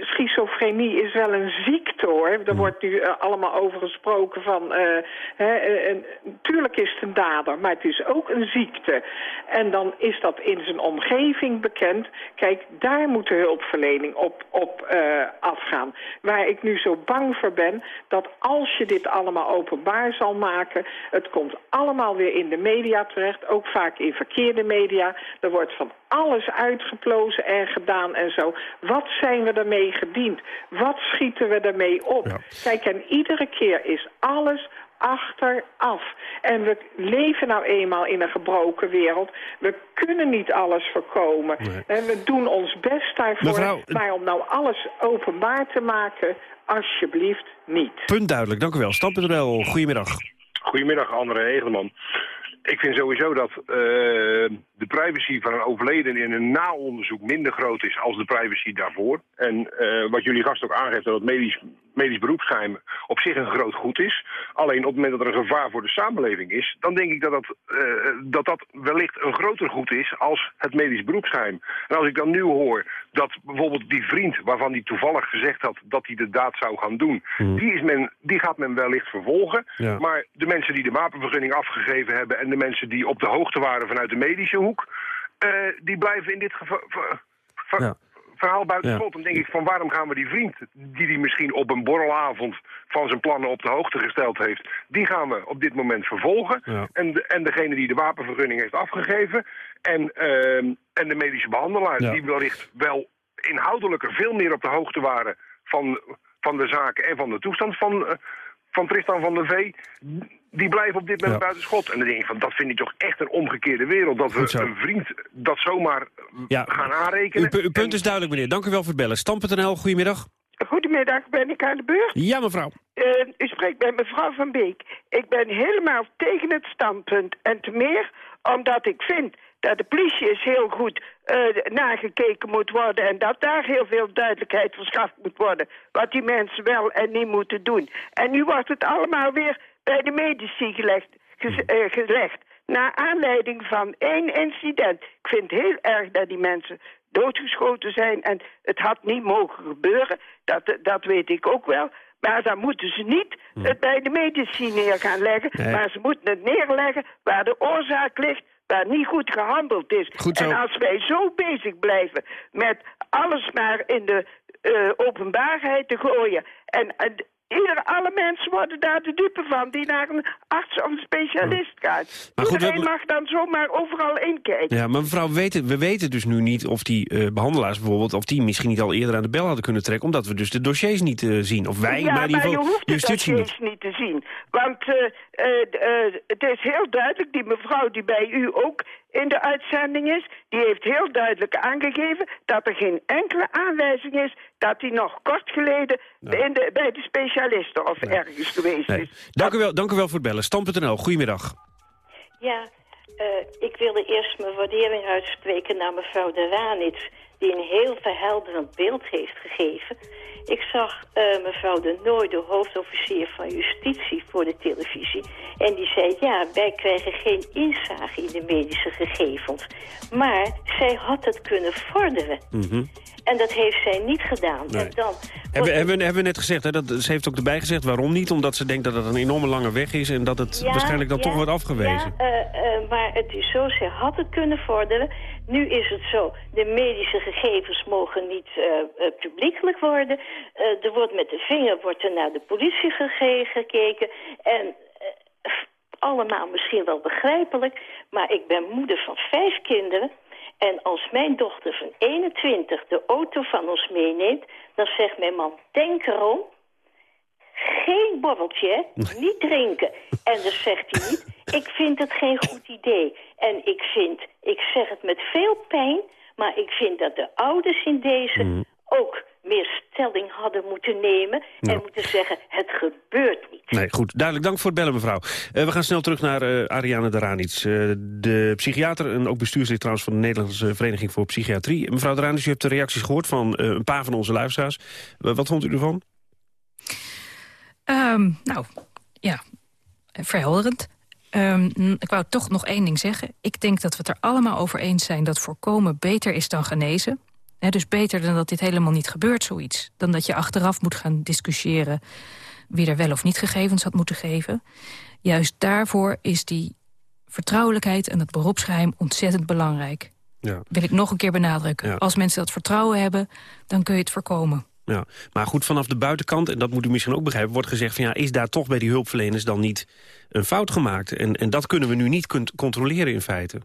Schizofrenie is wel een ziekte hoor. Er wordt nu eh, allemaal over gesproken van... eh, hè, eh, tuurlijk is het een dader, maar het is ook een ziekte. En dan is dat in zijn omgeving bekend. Kijk, daar moet de hulpverlening op, op afgaan. Waar ik nu zo bang voor ben, dat als je dit allemaal openbaar zal maken... het komt allemaal weer in de media terecht, ook vaak in verkeerde media. Er wordt van alles uitgeplozen en gedaan en zo. Wat zijn we ermee gediend? Wat schieten we ermee op? Kijk, en iedere keer is alles achteraf. En we leven nou eenmaal in een gebroken wereld. We kunnen niet alles voorkomen. En we doen ons best daarvoor. Mevrouw, Maar om nou alles openbaar te maken, alsjeblieft niet. Punt duidelijk, dank u wel. Stam.nl, goedemiddag. Goedemiddag, André Hegelman. Ik vind sowieso dat eh, de privacy van een overleden in een naonderzoek minder groot is als de privacy daarvoor. En eh, wat jullie gast ook aangeeft, dat het medisch, medisch beroepsgeheim op zich een groot goed is. Alleen op het moment dat er een gevaar voor de samenleving is, dan denk ik dat dat, eh, dat, dat wellicht een groter goed is als het medisch beroepsgeheim. En als ik dan nu hoor dat bijvoorbeeld die vriend waarvan hij toevallig gezegd had dat hij de daad zou gaan doen, die, is men, die gaat men wellicht vervolgen. Ja. Maar de mensen die de wapenvergunning afgegeven hebben en de mensen die op de hoogte waren vanuit de medische hoek, eh, die blijven in dit geval Ja. Verhaal buiten Ja. schot. Dan denk ik van waarom gaan we die vriend, die die misschien op een borrelavond van zijn plannen op de hoogte gesteld heeft, die gaan we op dit moment vervolgen. Ja. En, de, en degene die de wapenvergunning heeft afgegeven en, ehm, en de medische behandelaar, Ja. die wellicht wel inhoudelijker veel meer op de hoogte waren van, van de zaken en van de toestand van, eh, van Tristan van der Vee, die blijven op dit moment Ja. buiten schot. En dan denk ik van, dat vind ik toch echt een omgekeerde wereld. Dat we een vriend dat zomaar Ja. gaan aanrekenen. Uw, pu- uw punt is duidelijk, meneer. Dank u wel voor het bellen. Stam.nl, goedemiddag. Goedemiddag, ben ik aan de beurt? Ja, mevrouw. Eh, u spreekt met mevrouw Van Beek. Ik ben helemaal tegen het standpunt. En te meer omdat ik vind dat de politie eens heel goed eh, nagekeken moet worden... en dat daar heel veel duidelijkheid verschaft moet worden... wat die mensen wel en niet moeten doen. En nu wordt het allemaal weer bij de medici gelegd. gez- eh, gelegd naar aanleiding van één incident. Ik vind het heel erg dat die mensen doodgeschoten zijn en het had niet mogen gebeuren. Dat, dat weet ik ook wel. Maar dan moeten ze niet het bij de medici neer gaan leggen. Nee. Maar ze moeten het neerleggen waar de oorzaak ligt, waar niet goed gehandeld is. Goed. En als wij zo bezig blijven met alles maar in de eh, openbaarheid te gooien... en, en ieder, alle mensen worden daar de dupe van die naar een arts of een specialist. Maar goed, Iedereen we- mag dan zomaar overal inkijken. Ja, maar mevrouw, we weten, we weten dus nu niet of die eh, behandelaars bijvoorbeeld... of die misschien niet al eerder aan de bel hadden kunnen trekken... omdat we dus de dossiers niet eh, zien. Of wij, ja, maar ieder je hoeft de justitie dossiers niet te zien. Want eh, het is heel duidelijk, die mevrouw die bij u ook in de uitzending is... die heeft heel duidelijk aangegeven dat er geen enkele aanwijzing is... dat hij nog kort geleden in de, bij de specialisten of ergens geweest Nee. is. Dank, u wel, dank u wel voor het bellen. Stam.nl, goedemiddag. Ja, eh, ik wilde eerst mijn waardering uitspreken naar mevrouw de Ranits... die een heel verhelderend beeld heeft gegeven. Ik zag eh, mevrouw de Nooy, de hoofdofficier van justitie, voor de televisie. En die zei, ja, wij krijgen geen inzage in de medische gegevens. Maar zij had het kunnen vorderen. Mhm. En dat heeft zij niet gedaan. Nee. En dan Hebben, hebben, hebben we net gezegd, hè, dat, ze heeft ook erbij gezegd waarom niet. Omdat ze denkt dat het een enorme lange weg is en dat het Ja, waarschijnlijk dan ja, toch wordt afgewezen. Ja, eh, eh, maar het is zo, ze had het kunnen vorderen. Nu is het zo, de medische gegevens mogen niet eh, publiekelijk worden. Eh, er wordt met de vinger wordt er naar de politie gekeken. En eh, allemaal misschien wel begrijpelijk, maar ik ben moeder van vijf kinderen. En als mijn dochter van 21 de auto van ons meeneemt, dan zegt mijn man, denk erom, geen borreltje, <laughs> niet drinken. En dan zegt hij niet, ik vind het geen goed idee. En ik vind, ik zeg het met veel pijn, maar ik vind dat de ouders in deze ook meer stelling hadden moeten nemen... en moeten zeggen, het gebeurt niet. Nee, goed. Duidelijk. Dank voor het bellen, mevrouw. Eh, we gaan snel terug naar eh, Ariane Daranic. eh, de psychiater en ook bestuurslid trouwens van de Nederlandse Vereniging voor Psychiatrie. Mevrouw Daranic, u hebt de reacties gehoord van eh, een paar van onze luisteraars. Wat vond u ervan? Ehm, nou, ja, verhelderend. Ehm, ik wou toch nog één ding zeggen. Ik denk dat we het er allemaal over eens zijn dat voorkomen beter is dan genezen. Dus beter dan dat dit helemaal niet gebeurt, zoiets. Dan dat je achteraf moet gaan discussiëren wie er wel of niet gegevens had moeten geven. Juist daarvoor is die vertrouwelijkheid en het beroepsgeheim ontzettend belangrijk. Ja. Wil ik nog een keer benadrukken. Ja. Als mensen dat vertrouwen hebben, dan kun je het voorkomen. Ja, maar goed, vanaf de buitenkant, en dat moet u misschien ook begrijpen... wordt gezegd van ja, is daar toch bij die hulpverleners dan niet een fout gemaakt? En, en dat kunnen we nu niet kunt controleren in feite.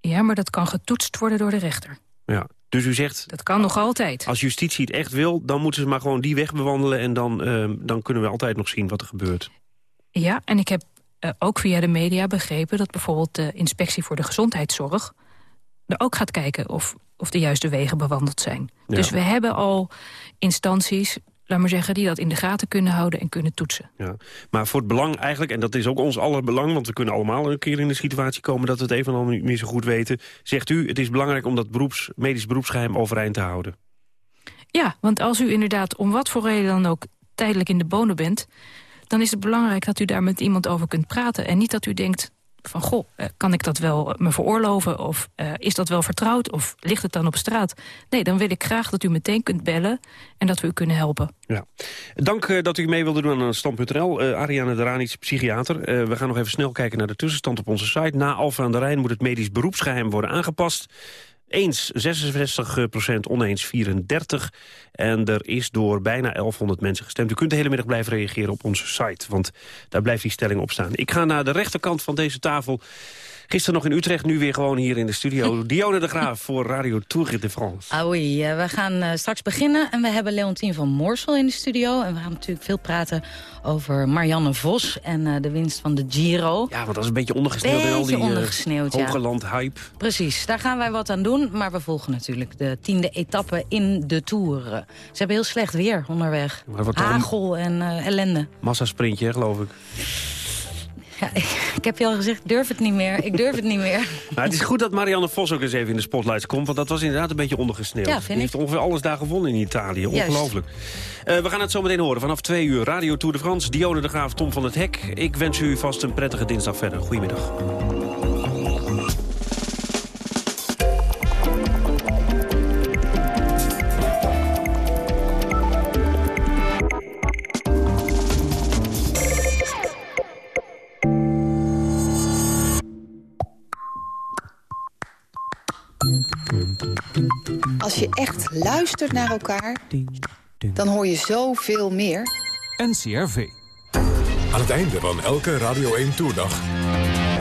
Ja, maar dat kan getoetst worden door de rechter. Ja. Dus u zegt, Dat kan nog altijd. als justitie het echt wil... dan moeten ze maar gewoon die weg bewandelen... en dan, eh, dan kunnen we altijd nog zien wat er gebeurt. Ja, en ik heb eh, ook via de media begrepen... dat bijvoorbeeld de Inspectie voor de Gezondheidszorg... er ook gaat kijken of, of de juiste wegen bewandeld zijn. Ja. Dus we hebben al instanties, laat maar zeggen... die dat in de gaten kunnen houden en kunnen toetsen. Ja. Maar voor het belang eigenlijk, en dat is ook ons aller belang... want we kunnen allemaal een keer in de situatie komen... dat we het even en al niet meer zo goed weten... zegt u, het is belangrijk om dat beroeps, medisch beroepsgeheim overeind te houden. Ja, want als u inderdaad om wat voor reden dan ook tijdelijk in de bonen bent... dan is het belangrijk dat u daar met iemand over kunt praten. En niet dat u denkt van, goh, eh, kan ik dat wel me veroorloven? Of eh, is dat wel vertrouwd? Of ligt het dan op straat? Nee, dan wil ik graag dat u meteen kunt bellen en dat we u kunnen helpen. Ja. Dank eh, dat u mee wilde doen aan Stand.nl. Eh Ariane Daranic, psychiater. Eh, we gaan nog even snel kijken naar de tussenstand op onze site. Na Alfa aan de Rijn moet het medisch beroepsgeheim worden aangepast. Eens 66 procent, oneens 34. En er is door bijna 1100 mensen gestemd. U kunt de hele middag blijven reageren op onze site, want daar blijft die stelling op staan. Ik ga naar de rechterkant van deze tafel. Gisteren nog in Utrecht, nu weer gewoon hier in de studio. <laughs> Dione de Graaf voor Radio Tour de France. Ah oui, eh, we gaan eh, straks beginnen en we hebben Leontien van Moorsel in de studio. En we gaan natuurlijk veel praten over Marianne Vos en eh, de winst van de Giro. Ja, want dat is een beetje ondergesneeuwd in al Beetje die ondergesneeuwd, ja. Hogeland-hype. Precies, daar gaan wij wat aan doen. Maar we volgen natuurlijk de tiende etappe in de Tour. Ze hebben heel slecht weer onderweg. Hagel en ellende. Massasprintje, geloof ik. Ja, ik, heb je al gezegd, ik durf het niet meer. Ik durf het niet meer. Maar <laughs> het is goed dat Marianne Vos ook eens even in de spotlights komt... want dat was inderdaad een beetje ondergesneeuwd. Ja, Die heeft ongeveer alles daar gewonnen in Italië. Ongelooflijk. Eh, we gaan het zo meteen horen. Vanaf twee uur Radio Tour de France. Dione de Graaf, Tom van het Hek. Ik wens u vast een prettige dinsdag verder. Goedemiddag. Echt luistert naar elkaar, dan hoor je zoveel meer. NCRV. Aan het einde van elke Radio 1 Toerdag.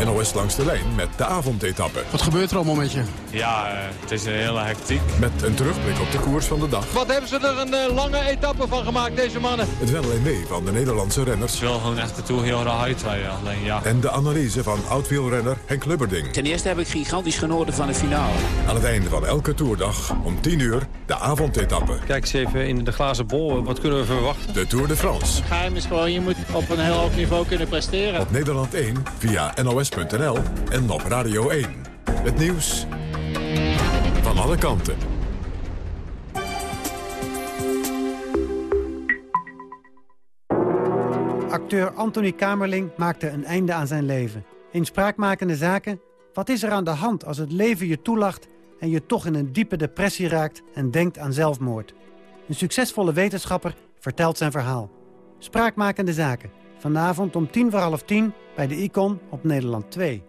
NOS langs de lijn met de avondetappe. Wat gebeurt er allemaal met je? Ja, eh, het is een hele hectiek. Met een terugblik op de koers van de dag. Wat hebben ze er een eh, lange etappe van gemaakt, deze mannen? Het wel en mee van de Nederlandse renners. Ik wil gewoon echt de Tour heel raar uitrijden. Alleen ja. En de analyse van oud-wielrenner Henk Lubberding. Ten eerste heb ik gigantisch genoten van de finale. Aan het einde van elke toerdag om 10 uur de avondetappe. Kijk eens even in de glazen bol. Wat kunnen we verwachten? De Tour de France. Geheim is gewoon, je moet op een heel hoog niveau kunnen presteren. Op Nederland 1 via nos.nl en op Radio 1. Het nieuws van alle kanten. Acteur Anthony Kamerling maakte een einde aan zijn leven. In spraakmakende zaken, wat is er aan de hand als het leven je toelacht... en je toch in een diepe depressie raakt en denkt aan zelfmoord? Een succesvolle wetenschapper vertelt zijn verhaal. Spraakmakende zaken. Vanavond om tien voor half tien bij de Icon op Nederland 2.